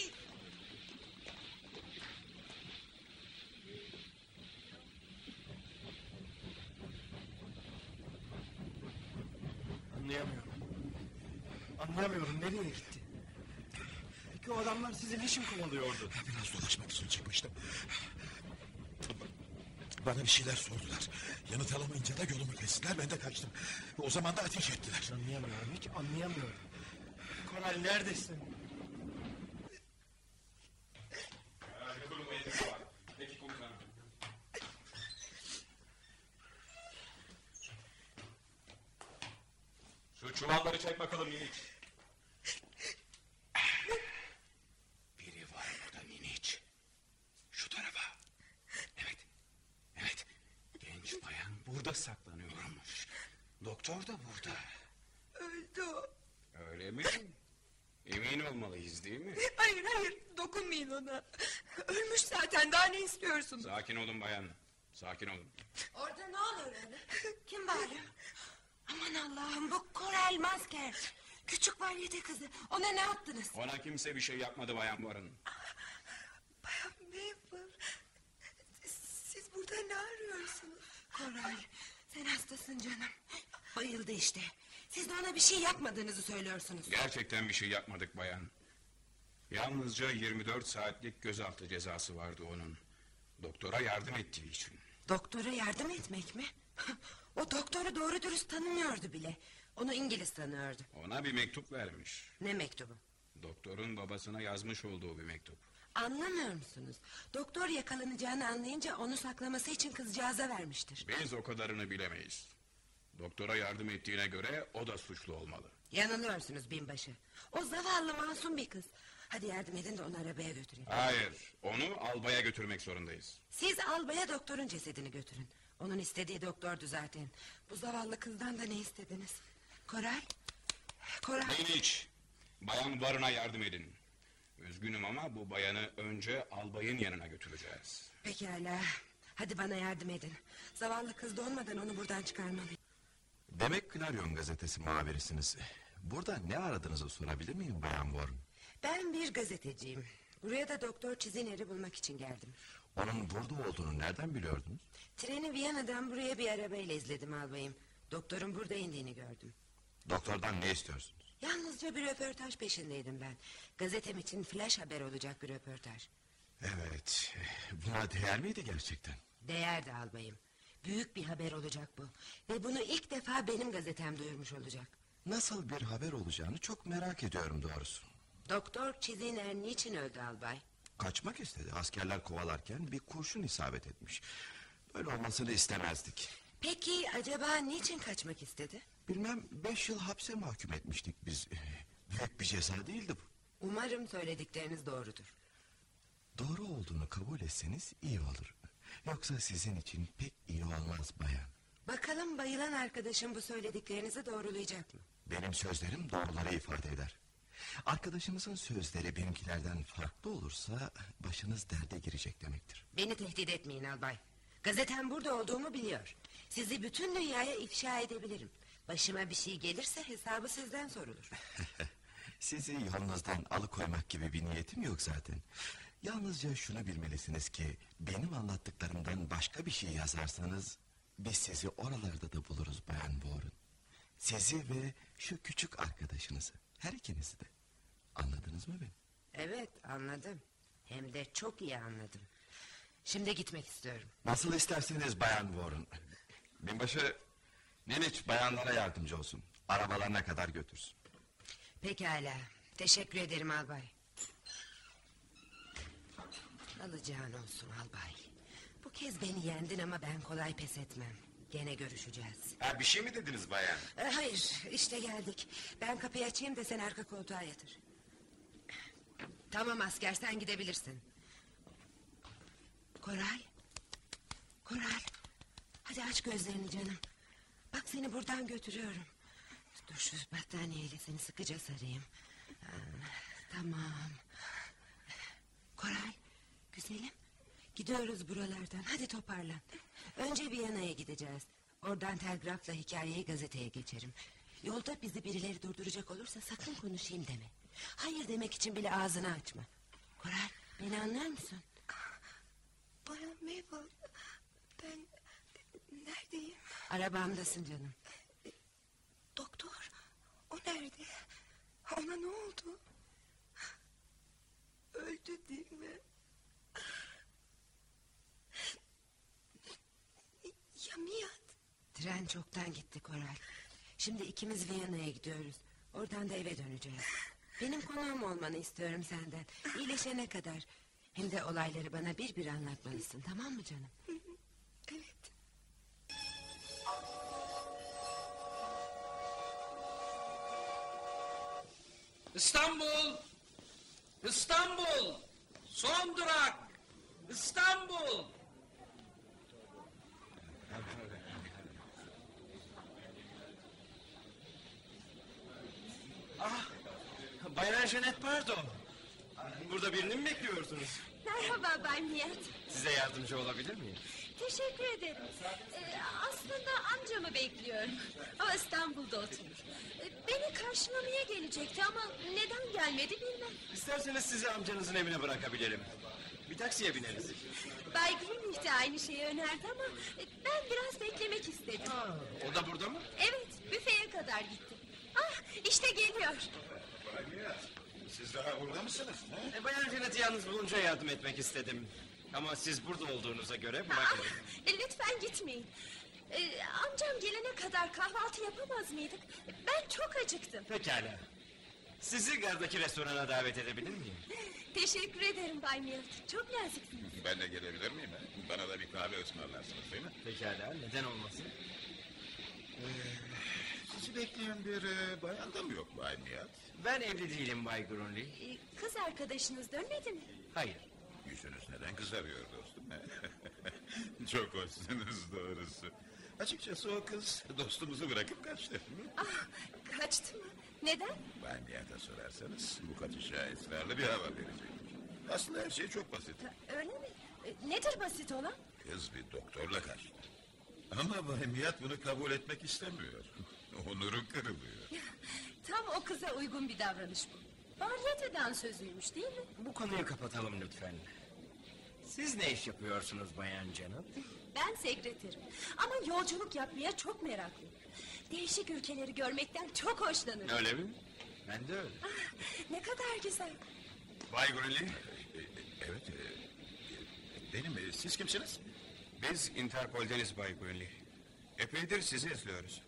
Anlayamıyorum. Anlayamıyorum. Nereye gitti? Peki o adamlar sizi niçin kovalıyordu? Biraz dolaşmak için çıkmıştım. Bana bir şeyler sordular. Yanıt alamayınca da yolumu kestiler. Ben de kaçtım. O zaman da ateş ettiler. Anlayamıyorum. Hiç anlayamıyorum. Koral neredesin? Şu çuvalları çek bakalım minik. Biri var burada Niniç. Şu tarafa. Evet. Evet. Genç bayan burada saklanıyormuş. Doktor da burada. Öldü o. Öyle mi? Emin olmalıyız değil mi? Hayır hayır dokunmayın ona. Ölmüş zaten daha ne istiyorsun? Sakin olun bayan. Sakin olun. Orada ne oluyor öyle? Kim bağırıyor? Aman Allah'ım bu Koral Masker. Küçük valide kızı. Ona ne yaptınız? Ona kimse bir şey yapmadı bayan Warren. Bayan Maple. Siz burada ne arıyorsunuz? Koral sen hastasın canım. Bayıldı işte. Siz de ona bir şey yapmadığınızı söylüyorsunuz. Gerçekten bir şey yapmadık bayan. Yalnızca 24 saatlik gözaltı cezası vardı onun. Doktora yardım ettiği için. Doktora yardım etmek mi? o doktoru doğru dürüst tanımıyordu bile. Onu İngiliz tanıyordu. Ona bir mektup vermiş. Ne mektubu? Doktorun babasına yazmış olduğu bir mektup. Anlamıyor musunuz? Doktor yakalanacağını anlayınca onu saklaması için kızcağıza vermiştir. Biz o kadarını bilemeyiz. Doktora yardım ettiğine göre o da suçlu olmalı. Yanılıyorsunuz binbaşı. O zavallı masum bir kız. Hadi yardım edin de onu arabaya götüreyim. Hayır, onu albaya götürmek zorundayız. Siz albaya doktorun cesedini götürün. Onun istediği doktordu zaten. Bu zavallı kızdan da ne istediniz? Koral? Koral? Hiç. Bayan Varın'a yardım edin. Üzgünüm ama bu bayanı önce albayın yanına götüreceğiz. Pekala. Hadi bana yardım edin. Zavallı kız donmadan onu buradan çıkarmalıyım. Demek Clarion gazetesi muhabirisiniz. Burada ne aradığınızı sorabilir miyim Bayan Warren? Ben bir gazeteciyim. Buraya da Doktor Çiziner'i bulmak için geldim. Onun burada olduğunu nereden biliyordunuz? Treni Viyana'dan buraya bir arabayla izledim albayım. Doktorun burada indiğini gördüm. Doktordan ne istiyorsunuz? Yalnızca bir röportaj peşindeydim ben. Gazetem için flash haber olacak bir röportaj. Evet, buna değer miydi gerçekten? Değerdi albayım. Büyük bir haber olacak bu. Ve bunu ilk defa benim gazetem duyurmuş olacak. Nasıl bir haber olacağını çok merak ediyorum doğrusu. Doktor Çiziner niçin öldü albay? Kaçmak istedi. Askerler kovalarken bir kurşun isabet etmiş. Böyle olmasını istemezdik. Peki acaba niçin kaçmak istedi? Bilmem beş yıl hapse mahkum etmiştik biz. Büyük bir ceza değildi bu. Umarım söyledikleriniz doğrudur. Doğru olduğunu kabul etseniz iyi olur. Yoksa sizin için pek iyi olmaz bayan. Bakalım bayılan arkadaşım bu söylediklerinizi doğrulayacak mı? Benim sözlerim doğruları ifade eder. Arkadaşınızın sözleri benimkilerden farklı olursa başınız derde girecek demektir. Beni tehdit etmeyin albay. Gazetem burada olduğumu biliyor. Sizi bütün dünyaya ifşa edebilirim. Başıma bir şey gelirse hesabı sizden sorulur. Sizi yolunuzdan alıkoymak gibi bir niyetim yok zaten. Yalnızca şunu bilmelisiniz ki benim anlattıklarımdan başka bir şey yazarsanız biz sizi oralarda da buluruz Bayan Warren. Sizi ve şu küçük arkadaşınızı, her ikinizi de. Anladınız mı beni? Evet anladım. Hem de çok iyi anladım. Şimdi gitmek istiyorum. Nasıl isterseniz Bayan Warren. Binbaşı Neniç bayanlara yardımcı olsun. Arabalarına kadar götürsün. Pekala. Teşekkür ederim albay. Alacağın olsun albay. Bu kez beni yendin ama ben kolay pes etmem. Gene görüşeceğiz. Ha, bir şey mi dediniz bayan? Ee, hayır işte geldik. Ben kapıyı açayım da sen arka koltuğa yatır. Tamam asker sen gidebilirsin. Koray. Koray. Hadi aç gözlerini canım. Bak seni buradan götürüyorum. Dur şu battaniyeyle seni sıkıca sarayım. Tamam. Koray, güzelim. Gidiyoruz buralardan. Hadi toparlan. Önce Viyana'ya gideceğiz. Oradan telgrafla hikayeyi gazeteye geçerim. Yolda bizi birileri durduracak olursa sakın konuşayım deme. Hayır demek için bile ağzını açma. Koray, beni anlar mısın? Bayan Mabel? Arabamdasın canım. Doktor o nerede? Ona ne oldu? Öldü değil mi? Ya Miyat? Tren çoktan gitti Koray. Şimdi ikimiz Viyana'ya gidiyoruz. Oradan da eve döneceğiz. Benim konuğum olmanı istiyorum senden. İyileşene kadar. Hem de olayları bana bir bir anlatmalısın tamam mı canım? İstanbul! İstanbul! Son durak! İstanbul! Ah, Bayan Janet pardon. Burada birini mi bekliyorsunuz? Merhaba Bay Nihat. Size yardımcı olabilir miyim? Teşekkür ederim. Ee, aslında amcamı bekliyorum. O İstanbul'da oturur. Ee, beni karşılamaya gelecekti ama neden gelmedi bilmem. İsterseniz sizi amcanızın evine bırakabilirim. Bir taksiye bineriz. Bay Greenwich de aynı şeyi önerdi ama e, ben biraz beklemek istedim. O da burada mı? Evet, büfeye kadar gitti. Ah, işte geliyor. Siz daha burada mısınız? E, Bayan Janet'i yalnız bulunca yardım etmek istedim. Ama siz burada olduğunuza göre buna Ah, e, lütfen gitmeyin. Ee, amcam gelene kadar kahvaltı yapamaz mıydık? Ben çok acıktım. Pekala. Sizi gardaki restorana davet edebilir miyim? Teşekkür ederim Bay Mills. Çok naziksiniz. Ben de gelebilir miyim? he? Bana da bir kahve ısmarlarsınız değil mi? Pekala, neden olmasın? Sizi bekleyen bir e, bayan da mı yok Bay Nihat? Ben evli değilim Bay Grunley. Ee, kız arkadaşınız dönmedi mi? Hayır. Yüzünüz neden kızarıyor dostum? Çok hoşsunuz doğrusu. Açıkçası o kız dostumuzu bırakıp kaçtı. Ah, kaçtı mı? Neden? Bay Nihat'a sorarsanız bu kaçışa ısrarlı bir hava verecek. Aslında her şey çok basit. Öyle mi? Ee, nedir basit olan? Kız bir doktorla kaçtı. Ama Bay Nihat bunu kabul etmek istemiyor. Onuru kırılıyor. Tam o kıza uygun bir davranış bu. Varyeteden sözüymüş değil mi? Bu konuyu kapatalım lütfen. Siz ne iş yapıyorsunuz Bayan Janet? Ben sekreterim. Ama yolculuk yapmaya çok meraklıyım. Değişik ülkeleri görmekten çok hoşlanırım. Öyle mi? Ben de öyle. Ah, ne kadar güzel. Bay Grunley. Evet. e, benim. e, Siz kimsiniz? Biz Interpol'deniz Bay Greenlee. Epeydir sizi izliyoruz.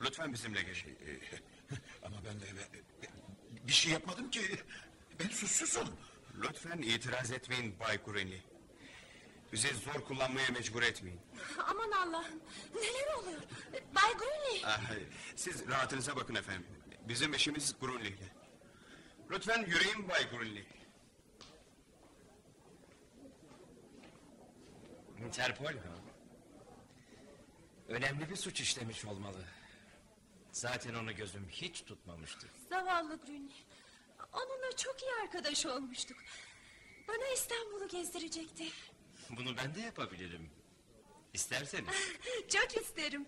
Lütfen bizimle gelin. e, Ama ben de e, bir şey yapmadım ki. Ben suçsuzum. Lütfen itiraz etmeyin Bay Greenlee. Bizi zor kullanmaya mecbur etmeyin. Aman Allah'ım. Neler oluyor? Bay Greenlee. Ah, siz rahatınıza bakın efendim. Bizim işimiz Grunley ile. Lütfen yürüyün Bay Grunley. Interpol ha? Önemli bir suç işlemiş olmalı. Zaten onu gözüm hiç tutmamıştı. Zavallı Greenlee. Onunla çok iyi arkadaş olmuştuk. Bana İstanbul'u gezdirecekti. Bunu ben de yapabilirim. İsterseniz. Çok isterim.